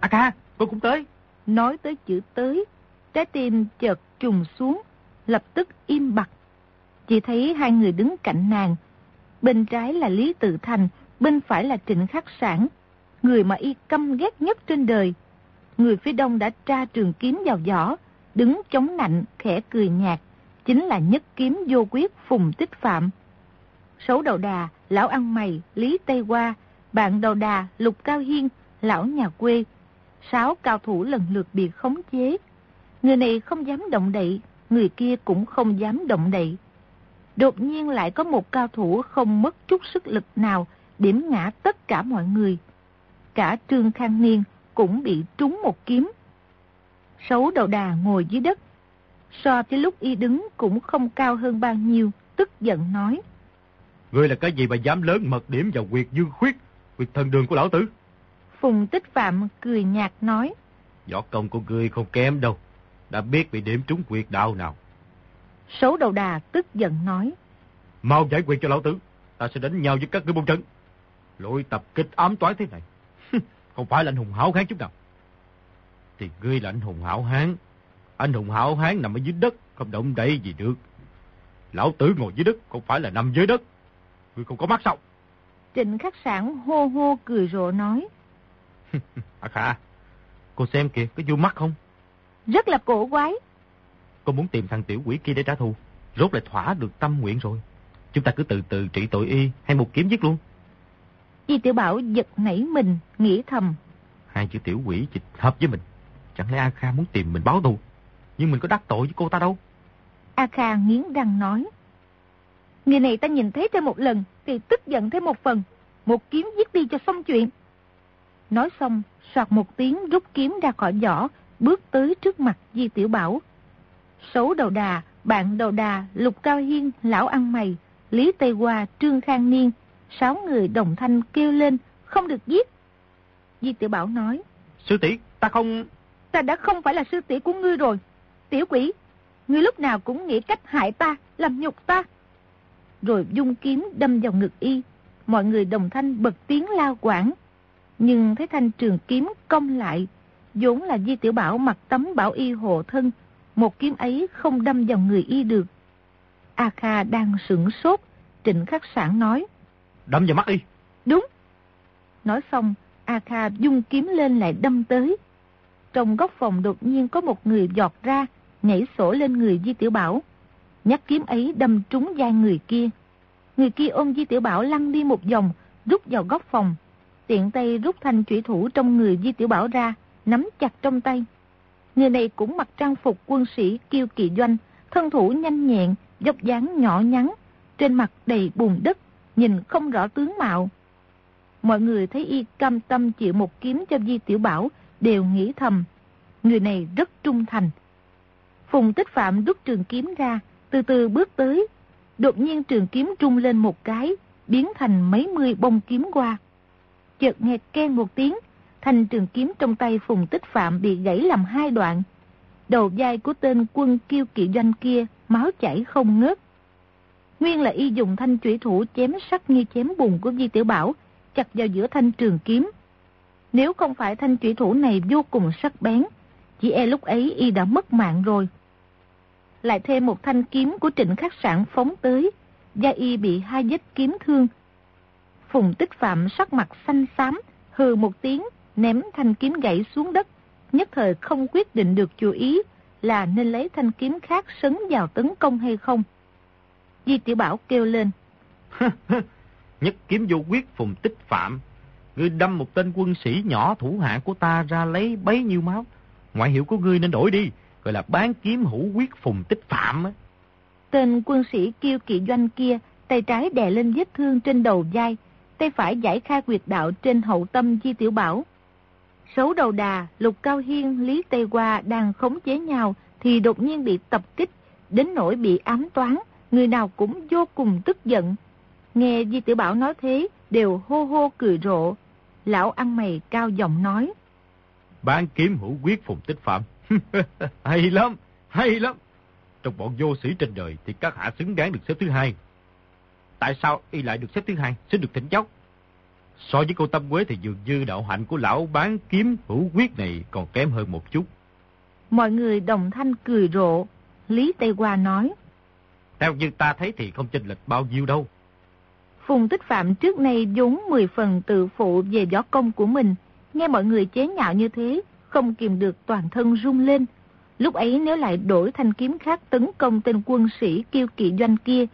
A ca, cô cũng tới. Nói tới chữ tới, trái tim chợt trùng xuống, lập tức im bặt. Chỉ thấy hai người đứng cạnh nàng. Bên trái là Lý Tự Thành, bên phải là Trịnh Khắc Sản. Người mà y căm ghét nhất trên đời. Người phía đông đã tra trường kiếm vào vỏ, đứng chống nạnh, khẽ cười nhạt. Chính là nhất kiếm vô quyết Phùng Tích Phạm. Sấu đầu đà, lão ăn mày, Lý Tây Hoa, bạn đầu đà, Lục Cao Hiên, lão nhà quê. Sáu cao thủ lần lượt bị khống chế. Người này không dám động đậy, người kia cũng không dám động đậy. Đột nhiên lại có một cao thủ không mất chút sức lực nào điểm ngã tất cả mọi người. Cả Trương Khang Niên cũng bị trúng một kiếm. Sấu đầu đà ngồi dưới đất. So với lúc y đứng cũng không cao hơn bao nhiêu, tức giận nói. Ngươi là cái gì mà dám lớn mật điểm vào quyệt dương khuyết, quyệt thần đường của lão tử? Phùng Tích Phạm cười nhạt nói. Võ công của ngươi không kém đâu, đã biết bị điểm trúng quyệt đạo nào. Sấu đầu đà tức giận nói. Mau giải quyết cho lão tử, ta sẽ đánh nhau với các ngươi bông trận. Lỗi tập kích ám toán thế này, không phải là anh hùng hảo hán chút nào. Thì ngươi là anh hùng hảo hán, anh hùng hảo hán nằm ở dưới đất, không động đậy gì được. Lão tử ngồi dưới đất, không phải là nằm dưới đất. Ngươi không có mắt sao? Trịnh khắc sản hô hô cười rộ nói. à khả, cô xem kìa, có vui mắt không? Rất là cổ quái. Cô muốn tìm thằng tiểu quỷ kia để trả thù. Rốt lại thỏa được tâm nguyện rồi. Chúng ta cứ từ từ trị tội y hay một kiếm giết luôn. Di tiểu bảo giật nảy mình, nghĩ thầm. Hai chữ tiểu quỷ dịch hợp với mình. Chẳng lẽ A Kha muốn tìm mình báo thù? Nhưng mình có đắc tội với cô ta đâu. A Kha nghiến răng nói. Người này ta nhìn thấy thêm một lần thì tức giận thêm một phần. Một kiếm giết đi cho xong chuyện. Nói xong, soạt một tiếng rút kiếm ra khỏi vỏ, bước tới trước mặt Di Tiểu Bảo. Sấu đầu đà, bạn đầu đà, Lục Cao Hiên, Lão Ăn Mày, Lý Tây Hoa, Trương Khang Niên, sáu người đồng thanh kêu lên, không được giết. Di Tiểu Bảo nói, Sư tỷ ta không... Ta đã không phải là sư tỷ của ngươi rồi. Tiểu quỷ, ngươi lúc nào cũng nghĩ cách hại ta, làm nhục ta. Rồi dung kiếm đâm vào ngực y, mọi người đồng thanh bật tiếng lao quảng. Nhưng thấy thanh trường kiếm cong lại, vốn là Di Tiểu Bảo mặc tấm bảo y hộ thân, một kiếm ấy không đâm vào người y được. A Kha đang sửng sốt, trịnh khắc sản nói. Đâm vào mắt y. Đúng. Nói xong, A Kha dung kiếm lên lại đâm tới. Trong góc phòng đột nhiên có một người giọt ra, nhảy sổ lên người Di Tiểu Bảo. Nhát kiếm ấy đâm trúng vai người kia. Người kia ôm Di Tiểu Bảo lăn đi một vòng, rút vào góc phòng. Tiện tay rút thanh chủy thủ trong người Di Tiểu Bảo ra, nắm chặt trong tay. Người này cũng mặc trang phục quân sĩ kiêu kỳ doanh, thân thủ nhanh nhẹn, dốc dáng nhỏ nhắn, trên mặt đầy bùn đất, nhìn không rõ tướng mạo. Mọi người thấy y cam tâm chịu một kiếm cho Di Tiểu Bảo, đều nghĩ thầm, người này rất trung thành. Phùng Tích Phạm rút trường kiếm ra, từ từ bước tới. Đột nhiên trường kiếm trung lên một cái, biến thành mấy mươi bông kiếm qua. Chợt nghe ken một tiếng, thanh trường kiếm trong tay Phùng Tích Phạm bị gãy làm hai đoạn. Đầu vai của tên quân kiêu kỵ doanh kia máu chảy không ngớt. Nguyên là y dùng thanh chủy thủ chém sắc như chém bùn của Di Tiểu Bảo, chặt vào giữa thanh trường kiếm. Nếu không phải thanh chủy thủ này vô cùng sắc bén, chỉ e lúc ấy y đã mất mạng rồi. Lại thêm một thanh kiếm của trịnh khắc sản phóng tới, gia y bị hai vết kiếm thương. Phùng tích phạm sắc mặt xanh xám, hừ một tiếng, ném thanh kiếm gãy xuống đất, nhất thời không quyết định được chú ý là nên lấy thanh kiếm khác sấn vào tấn công hay không. Di Tiểu Bảo kêu lên. Nhất kiếm vô quyết phùng tích phạm. Ngươi đâm một tên quân sĩ nhỏ thủ hạ của ta ra lấy bấy nhiêu máu. Ngoại hiệu của ngươi nên đổi đi, gọi là bán kiếm hữu quyết phùng tích phạm. Tên quân sĩ kiêu kỵ doanh kia, tay trái đè lên vết thương trên đầu vai, tay phải giải khai quyệt đạo trên hậu tâm Di Tiểu Bảo. Sấu đầu đà, Lục Cao Hiên, Lý Tây Hoa đang khống chế nhau thì đột nhiên bị tập kích, đến nỗi bị ám toán, người nào cũng vô cùng tức giận. Nghe Di Tiểu Bảo nói thế, đều hô hô cười rộ. Lão ăn mày cao giọng nói. Bán kiếm hữu quyết phùng tích phạm. hay lắm, hay lắm. Trong bọn vô sĩ trên đời thì các hạ xứng đáng được xếp thứ hai. Tại sao y lại được xếp thứ hai, xin được thỉnh chốc? So với cô Tâm Quế thì dường như đạo hạnh của lão bán kiếm hữu quyết này còn kém hơn một chút. Mọi người đồng thanh cười rộ. Lý Tây Hoa nói. Theo như ta thấy thì không chênh lệch bao nhiêu đâu. Phùng Tích Phạm trước nay vốn 10 phần tự phụ về võ công của mình. Nghe mọi người chế nhạo như thế, không kìm được toàn thân rung lên. Lúc ấy nếu lại đổi thanh kiếm khác tấn công tên quân sĩ kiêu kỵ doanh kia,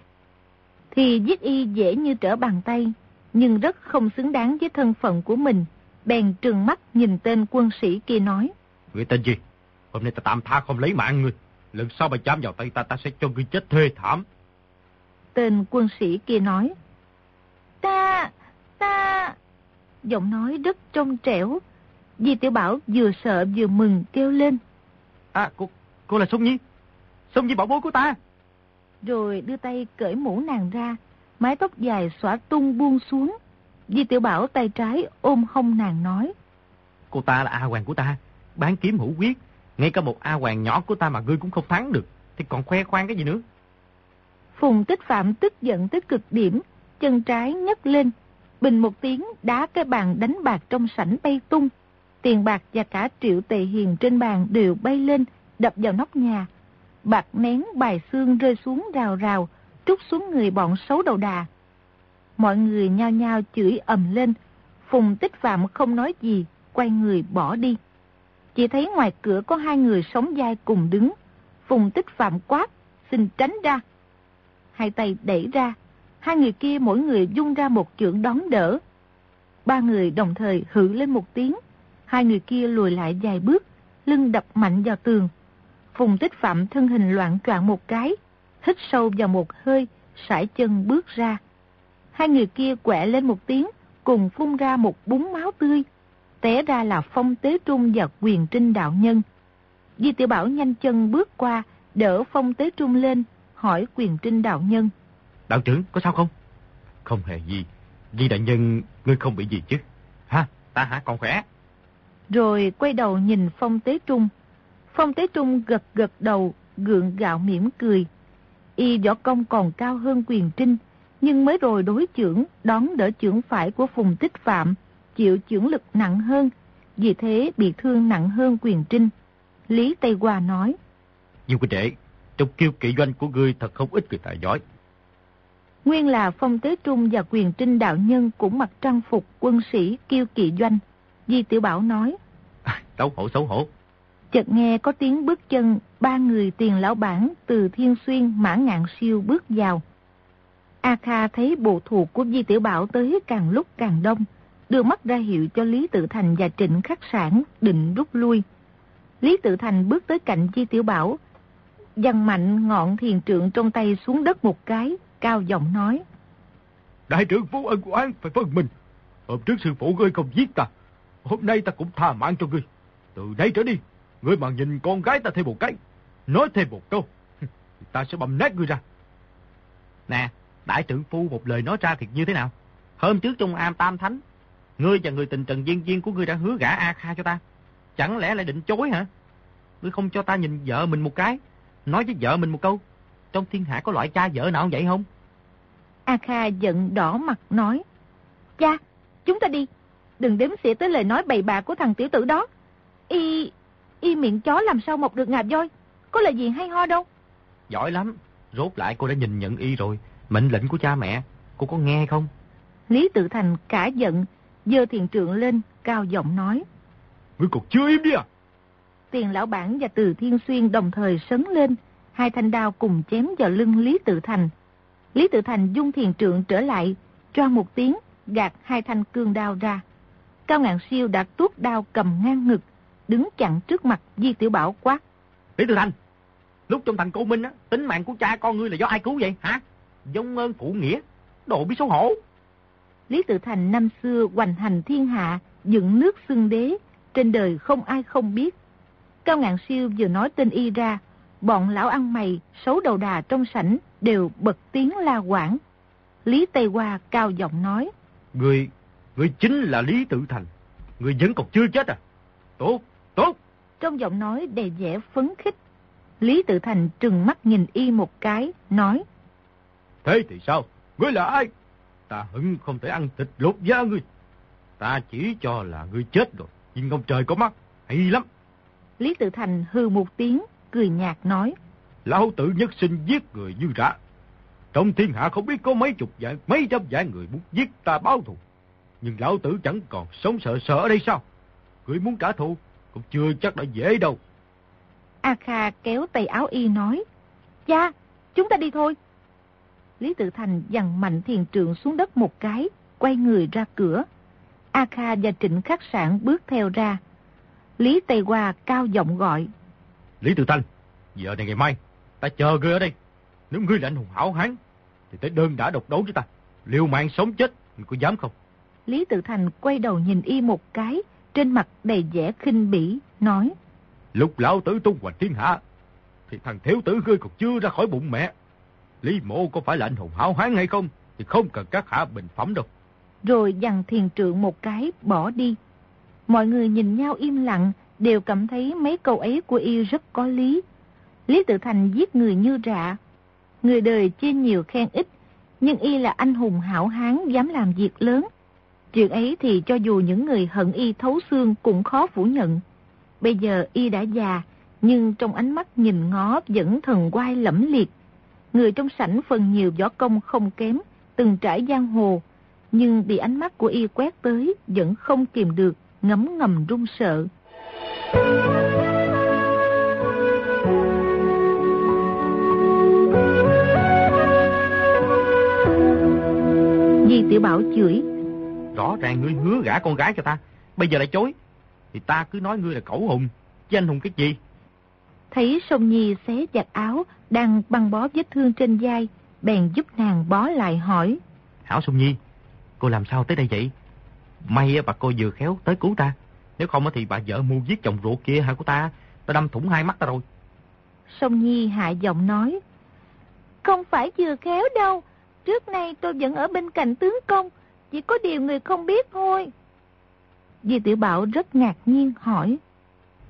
thì giết y dễ như trở bàn tay, nhưng rất không xứng đáng với thân phận của mình. Bèn trừng mắt nhìn tên quân sĩ kia nói. Người tên gì? Hôm nay ta tạm tha không lấy mạng người. Lần sau mà chạm vào tay ta, ta sẽ cho ngươi chết thê thảm. Tên quân sĩ kia nói. Ta, ta... Giọng nói rất trong trẻo. Di Tiểu Bảo vừa sợ vừa mừng kêu lên. À, cô, cô là Sông Nhi. Sông Nhi bảo bối của ta. Rồi đưa tay cởi mũ nàng ra, mái tóc dài xõa tung buông xuống. Di Tiểu Bảo tay trái ôm hông nàng nói. Cô ta là A Hoàng của ta, bán kiếm hữu quyết. Ngay cả một A Hoàng nhỏ của ta mà ngươi cũng không thắng được, thì còn khoe khoang cái gì nữa. Phùng Tích Phạm tức giận tới cực điểm, chân trái nhấc lên, bình một tiếng đá cái bàn đánh bạc trong sảnh bay tung. Tiền bạc và cả triệu tệ hiền trên bàn đều bay lên, đập vào nóc nhà. Bạc nén bài xương rơi xuống rào rào, trút xuống người bọn xấu đầu đà. Mọi người nhao nhao chửi ầm lên, Phùng Tích Phạm không nói gì, quay người bỏ đi. Chỉ thấy ngoài cửa có hai người sống dai cùng đứng. Phùng Tích Phạm quát, xin tránh ra. Hai tay đẩy ra, hai người kia mỗi người dung ra một chưởng đón đỡ. Ba người đồng thời hự lên một tiếng, hai người kia lùi lại vài bước, lưng đập mạnh vào tường. Phùng Tích Phạm thân hình loạn troạn một cái, hít sâu vào một hơi, sải chân bước ra. Hai người kia quẹ lên một tiếng, cùng phun ra một búng máu tươi. Té ra là Phong Tế Trung và Quyền Trinh Đạo Nhân. Di Tiểu Bảo nhanh chân bước qua, đỡ Phong Tế Trung lên, hỏi Quyền Trinh Đạo Nhân. Đạo trưởng, có sao không? Không hề gì. Di Đại Nhân, ngươi không bị gì chứ? Ha, ta hả còn khỏe. Rồi quay đầu nhìn Phong Tế Trung. Phong Tế Trung gật gật đầu, gượng gạo mỉm cười. Y võ công còn cao hơn quyền trinh, nhưng mới rồi đối trưởng đón đỡ trưởng phải của Phùng Tích Phạm, chịu trưởng lực nặng hơn, vì thế bị thương nặng hơn quyền trinh. Lý Tây Hòa nói. Nhưng quý đệ, trong kiêu kỵ doanh của ngươi thật không ít người tài giỏi. Nguyên là Phong Tế Trung và quyền trinh đạo nhân cũng mặc trang phục quân sĩ kiêu kỵ doanh. Di Tiểu Bảo nói. À, xấu hổ xấu hổ. Chợt nghe có tiếng bước chân, ba người tiền lão bản từ Thiên Xuyên mã ngạn siêu bước vào. A Kha thấy bộ thuộc của Di Tiểu Bảo tới càng lúc càng đông, đưa mắt ra hiệu cho Lý Tự Thành và Trịnh Khắc Sản định rút lui. Lý Tự Thành bước tới cạnh Di Tiểu Bảo, dằn mạnh ngọn thiền trượng trong tay xuống đất một cái, cao giọng nói. Đại trưởng Phú ân oán phải phân mình. Hôm trước sư phụ ngươi không giết ta. Hôm nay ta cũng tha mạng cho ngươi. Từ đây trở đi, ngươi mà nhìn con gái ta thêm một cái, nói thêm một câu, ta sẽ bầm nát ngươi ra. Nè, đại trưởng phu một lời nói ra thiệt như thế nào? Hôm trước trong am tam thánh, ngươi và người tình trần duyên duyên của ngươi đã hứa gả A Kha cho ta. Chẳng lẽ lại định chối hả? Ngươi không cho ta nhìn vợ mình một cái, nói với vợ mình một câu. Trong thiên hạ có loại cha vợ nào vậy không? A Kha giận đỏ mặt nói. Cha, chúng ta đi. Đừng đếm xỉa tới lời nói bậy bạ của thằng tiểu tử đó. Y... Y miệng chó làm sao mọc được ngạp voi. Có lời gì hay ho đâu. Giỏi lắm. Rốt lại cô đã nhìn nhận y rồi. Mệnh lệnh của cha mẹ. Cô có nghe không? Lý Tự Thành cả giận. Dơ thiền trượng lên, cao giọng nói. Ngươi còn chưa im đi à? Tiền lão bản và Từ Thiên Xuyên đồng thời sấn lên. Hai thanh đao cùng chém vào lưng Lý Tự Thành. Lý Tự Thành dung thiền trượng trở lại, cho một tiếng, gạt hai thanh cương đao ra. Cao ngạn siêu đã tuốt đao cầm ngang ngực, đứng chặn trước mặt Di Tiểu Bảo quát. Lý Tự Thành, lúc trong thành cổ minh á, tính mạng của cha con ngươi là do ai cứu vậy hả? Dông ơn phụ nghĩa, đồ biết xấu hổ. Lý Tự Thành năm xưa hoành hành thiên hạ, dựng nước xưng đế, trên đời không ai không biết. Cao ngạn siêu vừa nói tên y ra, bọn lão ăn mày, xấu đầu đà trong sảnh đều bật tiếng la quảng. Lý Tây Hoa cao giọng nói. Người, người chính là Lý Tự Thành. Người vẫn còn chưa chết à? Tốt, tốt. Trong giọng nói đầy vẻ phấn khích. Lý Tự Thành trừng mắt nhìn y một cái, nói. Thế thì sao? Ngươi là ai? Ta hứng không thể ăn thịt lột da ngươi. Ta chỉ cho là ngươi chết rồi. Nhưng ông trời có mắt. Hay lắm. Lý Tự Thành hư một tiếng, cười nhạt nói. Lão tử nhất sinh giết người như rã. Trong thiên hạ không biết có mấy chục vạn, mấy trăm vạn người muốn giết ta báo thù. Nhưng lão tử chẳng còn sống sợ sợ ở đây sao? Người muốn trả thù, cũng chưa chắc đã dễ đâu. A Kha kéo tay áo y nói. Cha, chúng ta đi thôi. Lý Tự Thành dằn mạnh thiền trượng xuống đất một cái, quay người ra cửa. A Kha và Trịnh Khắc Sản bước theo ra. Lý Tây Hoa cao giọng gọi. Lý Tự Thành, giờ này ngày mai, ta chờ ngươi ở đây. Nếu ngươi là anh hùng hảo hán, thì tới đơn đã độc đấu với ta. Liều mạng sống chết, ngươi có dám không? Lý Tự Thành quay đầu nhìn y một cái, trên mặt đầy vẻ khinh bỉ, nói. Lúc lão tử tung hoành thiên hạ, thì thằng thiếu tử ngươi còn chưa ra khỏi bụng mẹ. Lý mộ có phải là anh hùng hảo hán hay không, thì không cần các hạ bình phẩm đâu. Rồi dằn thiền trượng một cái, bỏ đi. Mọi người nhìn nhau im lặng, đều cảm thấy mấy câu ấy của y rất có lý. Lý Tự Thành giết người như rạ. Người đời trên nhiều khen ít, nhưng y là anh hùng hảo hán dám làm việc lớn. Chuyện ấy thì cho dù những người hận y thấu xương cũng khó phủ nhận. Bây giờ y đã già, nhưng trong ánh mắt nhìn ngó vẫn thần quai lẫm liệt. Người trong sảnh phần nhiều võ công không kém, từng trải giang hồ, nhưng bị ánh mắt của y quét tới vẫn không kìm được, ngấm ngầm run sợ. Di Tiểu Bảo chửi. Rõ ràng ngươi hứa gả con gái cho ta, bây giờ lại chối. Thì ta cứ nói ngươi là cẩu hùng, chứ anh hùng cái gì? Thấy Sông Nhi xé chặt áo, đang băng bó vết thương trên vai, bèn giúp nàng bó lại hỏi. Hảo Sông Nhi, cô làm sao tới đây vậy? May bà cô vừa khéo tới cứu ta. Nếu không thì bà vợ mua giết chồng ruột kia hả của ta, ta đâm thủng hai mắt ta rồi. Sông Nhi hạ giọng nói. Không phải vừa khéo đâu, trước nay tôi vẫn ở bên cạnh tướng công, chỉ có điều người không biết thôi. Di Tiểu Bảo rất ngạc nhiên hỏi.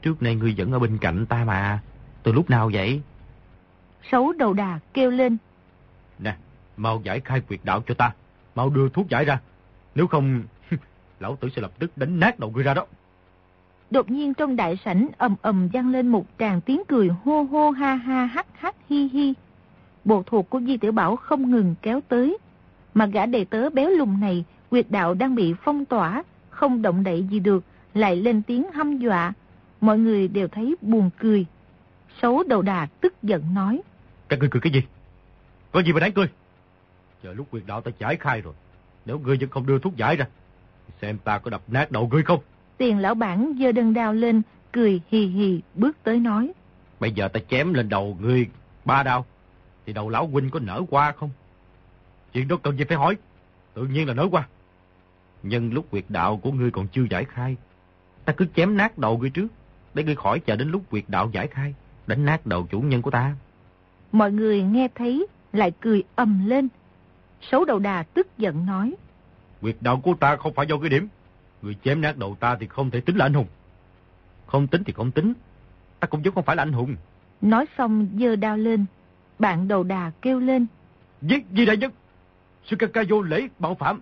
Trước nay ngươi vẫn ở bên cạnh ta mà, từ lúc nào vậy? Xấu đầu đà kêu lên. Nè, mau giải khai quyệt đạo cho ta, mau đưa thuốc giải ra. Nếu không, lão tử sẽ lập tức đánh nát đầu ngươi ra đó. Đột nhiên trong đại sảnh ầm ầm vang lên một tràng tiếng cười hô hô ha ha hắc hắc hi hi. Bộ thuộc của Di Tiểu Bảo không ngừng kéo tới. Mà gã đầy tớ béo lùng này, quyệt đạo đang bị phong tỏa, không động đậy gì được, lại lên tiếng hăm dọa. Mọi người đều thấy buồn cười. Xấu đầu đà tức giận nói. Các ngươi cười cái gì? Có gì mà đáng cười? Chờ lúc quyệt đạo ta giải khai rồi. Nếu ngươi vẫn không đưa thuốc giải ra, xem ta có đập nát đầu ngươi không? Tiền lão bản giơ đơn đao lên, cười hì hì bước tới nói. Bây giờ ta chém lên đầu ngươi ba đao, thì đầu lão huynh có nở qua không? Chuyện đó cần gì phải hỏi, tự nhiên là nở qua. Nhưng lúc quyệt đạo của ngươi còn chưa giải khai, ta cứ chém nát đầu ngươi trước, để ngươi khỏi chờ đến lúc quyệt đạo giải khai, đánh nát đầu chủ nhân của ta. Mọi người nghe thấy, lại cười ầm lên. Xấu đầu đà tức giận nói. Quyệt đạo của ta không phải do cái điểm. Người chém nát đầu ta thì không thể tính là anh hùng. Không tính thì không tính. Ta cũng giống không phải là anh hùng. Nói xong dơ đao lên. Bạn đầu đà kêu lên. Giết gì đại nhân? Sư ca ca vô lễ bảo phạm.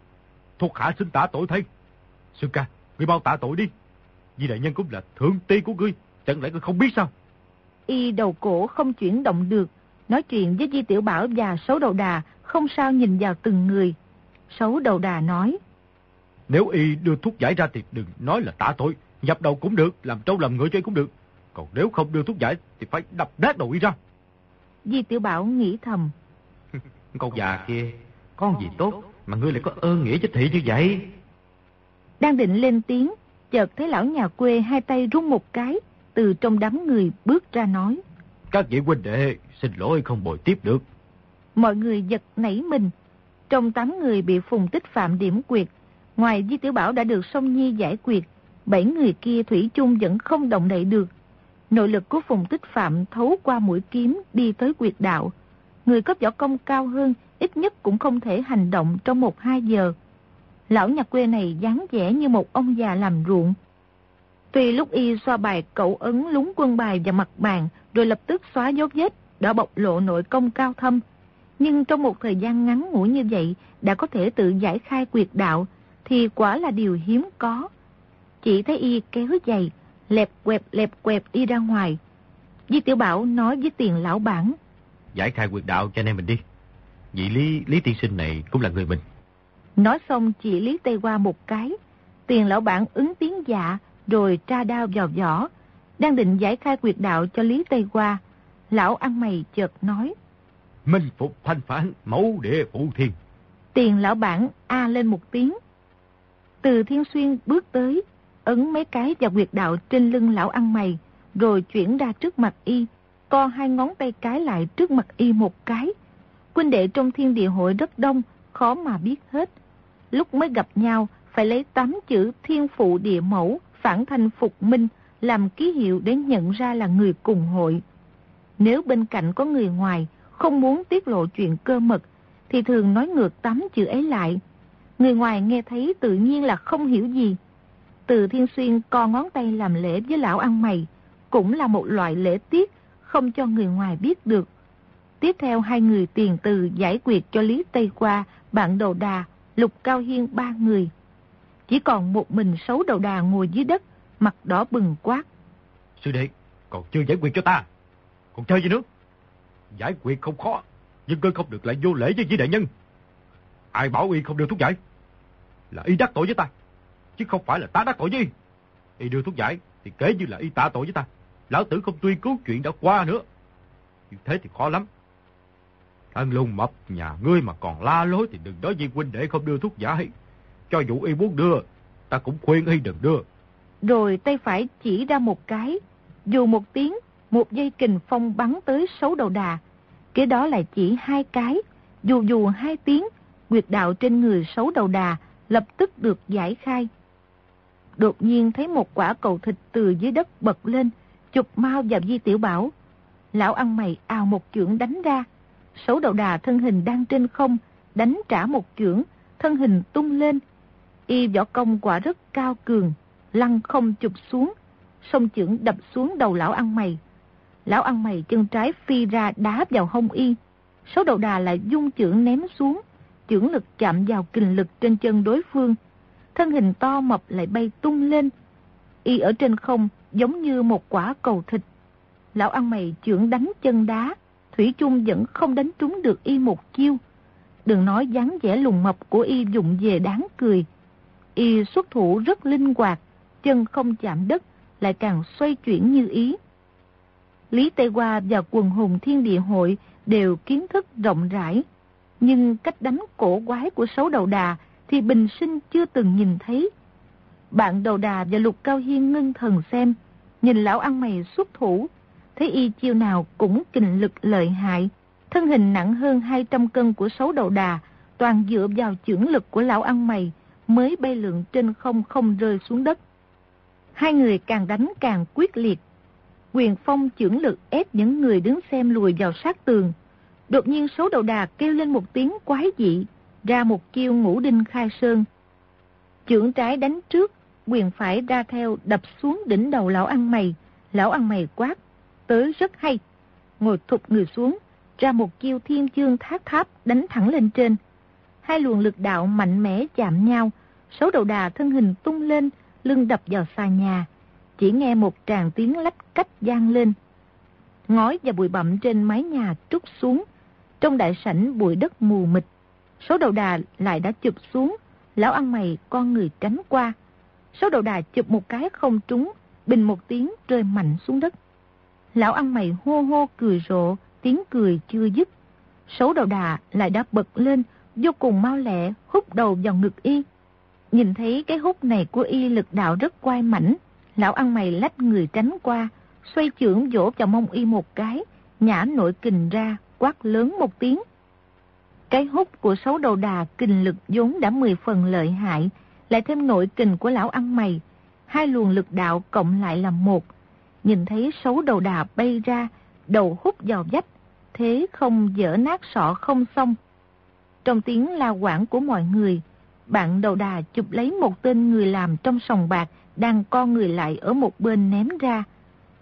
Thuộc hạ xin tạ tội thay. Sư ca, ngươi bao tạ tội đi. Vì đại nhân cũng là thượng ti của ngươi. Chẳng lẽ ngươi không biết sao? Y đầu cổ không chuyển động được. Nói chuyện với Di Tiểu Bảo và Sấu Đầu Đà không sao nhìn vào từng người. Sấu Đầu Đà nói. Nếu y đưa thuốc giải ra thì đừng nói là tạ tội. Dập đầu cũng được, làm trâu làm ngựa chơi cũng được. Còn nếu không đưa thuốc giải thì phải đập nát đầu y ra. Di Tiểu Bảo nghĩ thầm. Con già kia, con gì tốt mà ngươi lại có ơn nghĩa với thị như vậy? Đang định lên tiếng, chợt thấy lão nhà quê hai tay rung một cái, từ trong đám người bước ra nói. Các vị huynh đệ, xin lỗi không bồi tiếp được. Mọi người giật nảy mình. Trong tám người bị phùng tích phạm điểm quyệt, ngoài Di Tiểu Bảo đã được Sông Nhi giải quyệt, bảy người kia Thủy chung vẫn không động đậy được. Nội lực của phùng tích phạm thấu qua mũi kiếm đi tới quyệt đạo. Người có võ công cao hơn, ít nhất cũng không thể hành động trong một hai giờ. Lão nhà quê này dáng vẻ như một ông già làm ruộng. Tuy lúc y xoa bài cậu ấn lúng quân bài và mặt bàn, rồi lập tức xóa dấu vết, đã bộc lộ nội công cao thâm. Nhưng trong một thời gian ngắn ngủi như vậy, đã có thể tự giải khai quyệt đạo, thì quả là điều hiếm có. Chỉ thấy y kéo giày, lẹp quẹp lẹp quẹp đi ra ngoài. Di Tiểu Bảo nói với tiền lão bản. Giải khai quyệt đạo cho anh em mình đi. Vị Lý, Lý Tiên Sinh này cũng là người mình. Nói xong chỉ Lý Tây qua một cái. Tiền lão bản ứng tiếng dạ, rồi tra đao vào vỏ. Đang định giải khai quyệt đạo cho Lý Tây qua. Lão ăn mày chợt nói. Minh phục thanh phản, mẫu địa phụ thiên. Tiền lão bản a lên một tiếng. Từ Thiên Xuyên bước tới, ấn mấy cái vào quyệt đạo trên lưng lão ăn mày, rồi chuyển ra trước mặt y, co hai ngón tay cái lại trước mặt y một cái. Quân đệ trong thiên địa hội rất đông, khó mà biết hết. Lúc mới gặp nhau, phải lấy tám chữ thiên phụ địa mẫu, phản thành phục minh, làm ký hiệu để nhận ra là người cùng hội. Nếu bên cạnh có người ngoài, không muốn tiết lộ chuyện cơ mật, thì thường nói ngược tám chữ ấy lại. Người ngoài nghe thấy tự nhiên là không hiểu gì. Từ Thiên Xuyên co ngón tay làm lễ với lão ăn mày, cũng là một loại lễ tiết, không cho người ngoài biết được. Tiếp theo hai người tiền từ giải quyết cho Lý Tây Qua, bạn đầu đà, Lục Cao Hiên ba người. Chỉ còn một mình xấu đầu đà ngồi dưới đất, mặt đỏ bừng quát. Sư đệ, còn chưa giải quyết cho ta. Còn chơi gì nữa? Giải quyết không khó, nhưng cơ không được lại vô lễ với vị đại nhân. Ai bảo y không đưa thuốc giải? Là y đắc tội với ta, chứ không phải là ta đắc tội với y. Y đưa thuốc giải thì kể như là y tạ tội với ta. Lão tử không truy cứu chuyện đã qua nữa. Như thế thì khó lắm. Thân lùng mập nhà ngươi mà còn la lối thì đừng nói viên huynh để không đưa thuốc giải. Cho dù y muốn đưa, ta cũng khuyên y đừng đưa. Rồi tay phải chỉ ra một cái, dù một tiếng, một dây kình phong bắn tới xấu đầu đà. Kế đó lại chỉ hai cái, dù dù hai tiếng, nguyệt đạo trên người xấu đầu đà lập tức được giải khai. Đột nhiên thấy một quả cầu thịt từ dưới đất bật lên, chụp mau vào Di Tiểu Bảo. Lão ăn mày ào một chưởng đánh ra. Sấu đầu đà thân hình đang trên không, đánh trả một chưởng, thân hình tung lên. Y võ công quả rất cao cường, lăn không chụp xuống, song chưởng đập xuống đầu lão ăn mày. Lão ăn mày chân trái phi ra đá vào hông y. Sấu đầu đà lại dung chưởng ném xuống, chưởng lực chạm vào kình lực trên chân đối phương. Thân hình to mập lại bay tung lên. Y ở trên không giống như một quả cầu thịt. Lão ăn mày chưởng đánh chân đá, Thủy chung vẫn không đánh trúng được y một chiêu. Đừng nói dáng vẻ lùng mập của y dụng về đáng cười. Y xuất thủ rất linh hoạt, chân không chạm đất, lại càng xoay chuyển như ý. Lý Tây Hoa và quần hùng thiên địa hội đều kiến thức rộng rãi, nhưng cách đánh cổ quái của xấu đầu đà thì bình sinh chưa từng nhìn thấy. Bạn đầu đà và lục cao hiên ngưng thần xem, nhìn lão ăn mày xuất thủ, thấy y chiêu nào cũng kình lực lợi hại, thân hình nặng hơn 200 cân của xấu đầu đà, toàn dựa vào chưởng lực của lão ăn mày mới bay lượn trên không không rơi xuống đất. Hai người càng đánh càng quyết liệt. Quyền phong chưởng lực ép những người đứng xem lùi vào sát tường. Đột nhiên số đầu đà kêu lên một tiếng quái dị, ra một chiêu ngũ đinh khai sơn. Chưởng trái đánh trước, quyền phải ra theo đập xuống đỉnh đầu lão ăn mày. Lão ăn mày quát, tới rất hay. Ngồi thụt người xuống, ra một chiêu thiên chương thác tháp đánh thẳng lên trên. Hai luồng lực đạo mạnh mẽ chạm nhau, số đầu đà thân hình tung lên, lưng đập vào xà nhà. Chỉ nghe một tràng tiếng lách cách gian lên. Ngói và bụi bậm trên mái nhà trút xuống. Trong đại sảnh bụi đất mù mịt. số đầu đà lại đã chụp xuống. Lão ăn mày con người tránh qua. số đầu đà chụp một cái không trúng. Bình một tiếng rơi mạnh xuống đất. Lão ăn mày hô hô cười rộ. Tiếng cười chưa dứt. Sấu đầu đà lại đã bật lên. Vô cùng mau lẹ hút đầu vào ngực y. Nhìn thấy cái hút này của y lực đạo rất quai mảnh. Lão ăn mày lách người tránh qua, xoay trưởng vỗ vào mông y một cái, nhả nội kình ra, quát lớn một tiếng. Cái hút của sấu đầu đà kình lực vốn đã mười phần lợi hại, lại thêm nội kình của lão ăn mày. Hai luồng lực đạo cộng lại là một. Nhìn thấy sáu đầu đà bay ra, đầu hút vào vách, thế không dở nát sọ không xong. Trong tiếng la quảng của mọi người, bạn đầu đà chụp lấy một tên người làm trong sòng bạc đang co người lại ở một bên ném ra.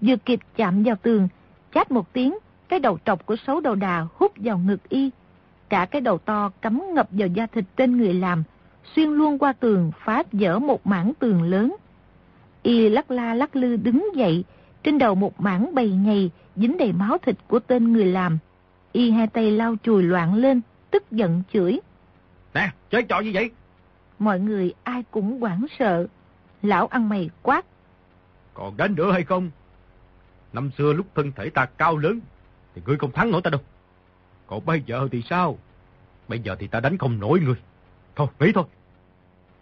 Vừa kịp chạm vào tường, chát một tiếng, cái đầu trọc của xấu đầu đà hút vào ngực y. Cả cái đầu to cắm ngập vào da thịt tên người làm, xuyên luôn qua tường phá dở một mảng tường lớn. Y lắc la lắc lư đứng dậy, trên đầu một mảng bầy nhầy dính đầy máu thịt của tên người làm. Y hai tay lau chùi loạn lên, tức giận chửi. Nè, chơi trò như vậy, Mọi người ai cũng quảng sợ. Lão ăn mày quát. Còn đánh nữa hay không? Năm xưa lúc thân thể ta cao lớn, thì ngươi không thắng nổi ta đâu. Còn bây giờ thì sao? Bây giờ thì ta đánh không nổi ngươi. Thôi, nghỉ thôi.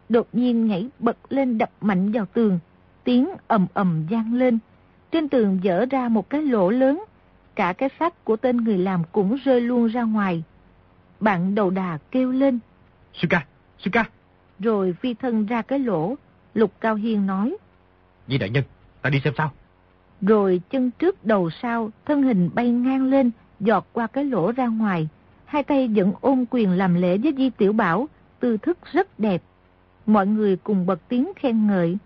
Đột nhiên nhảy bật lên đập mạnh vào tường. Tiếng ầm ầm vang lên. Trên tường dở ra một cái lỗ lớn. Cả cái xác của tên người làm cũng rơi luôn ra ngoài. Bạn đầu đà kêu lên. Sư ca, sư ca, rồi phi thân ra cái lỗ, Lục Cao Hiên nói. Di đại nhân, ta đi xem sao. Rồi chân trước đầu sau, thân hình bay ngang lên, giọt qua cái lỗ ra ngoài. Hai tay vẫn ôm quyền làm lễ với Di Tiểu Bảo, tư thức rất đẹp. Mọi người cùng bật tiếng khen ngợi.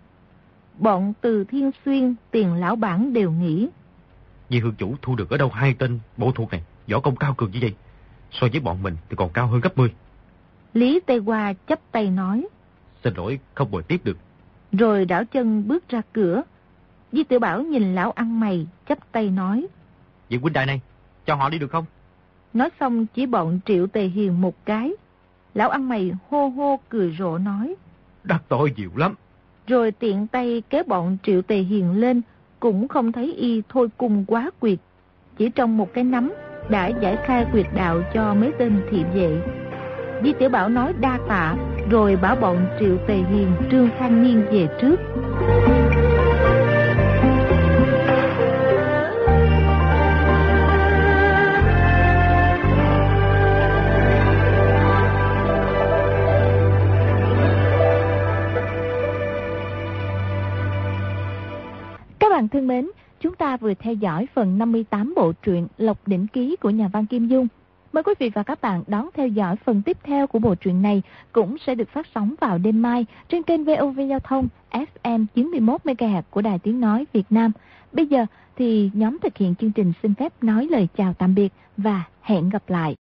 Bọn từ Thiên Xuyên, tiền lão bản đều nghĩ. Di hương chủ thu được ở đâu hai tên bộ thuộc này, võ công cao cường như vậy. So với bọn mình thì còn cao hơn gấp 10. Lý Tây Hoa chấp tay nói. Xin lỗi, không bồi tiếp được. Rồi đảo chân bước ra cửa. Di Tiểu Bảo nhìn lão ăn mày, chấp tay nói. Vị huynh đại này, cho họ đi được không? Nói xong chỉ bọn Triệu Tề Hiền một cái. Lão ăn mày hô hô cười rộ nói. Đắc tội nhiều lắm. Rồi tiện tay kéo bọn Triệu Tề Hiền lên, cũng không thấy y thôi cung quá quyệt. Chỉ trong một cái nắm đã giải khai quyệt đạo cho mấy tên thị vệ. Di Tiểu Bảo nói đa tạ, rồi bảo bọn Triệu Tề Hiền, Trương Khang Niên về trước. Thân mến, chúng ta vừa theo dõi phần 58 bộ truyện Lộc Đỉnh Ký của nhà văn Kim Dung. Mời quý vị và các bạn đón theo dõi phần tiếp theo của bộ truyện này cũng sẽ được phát sóng vào đêm mai trên kênh VOV Giao thông FM 91MHz của Đài Tiếng Nói Việt Nam. Bây giờ thì nhóm thực hiện chương trình xin phép nói lời chào tạm biệt và hẹn gặp lại.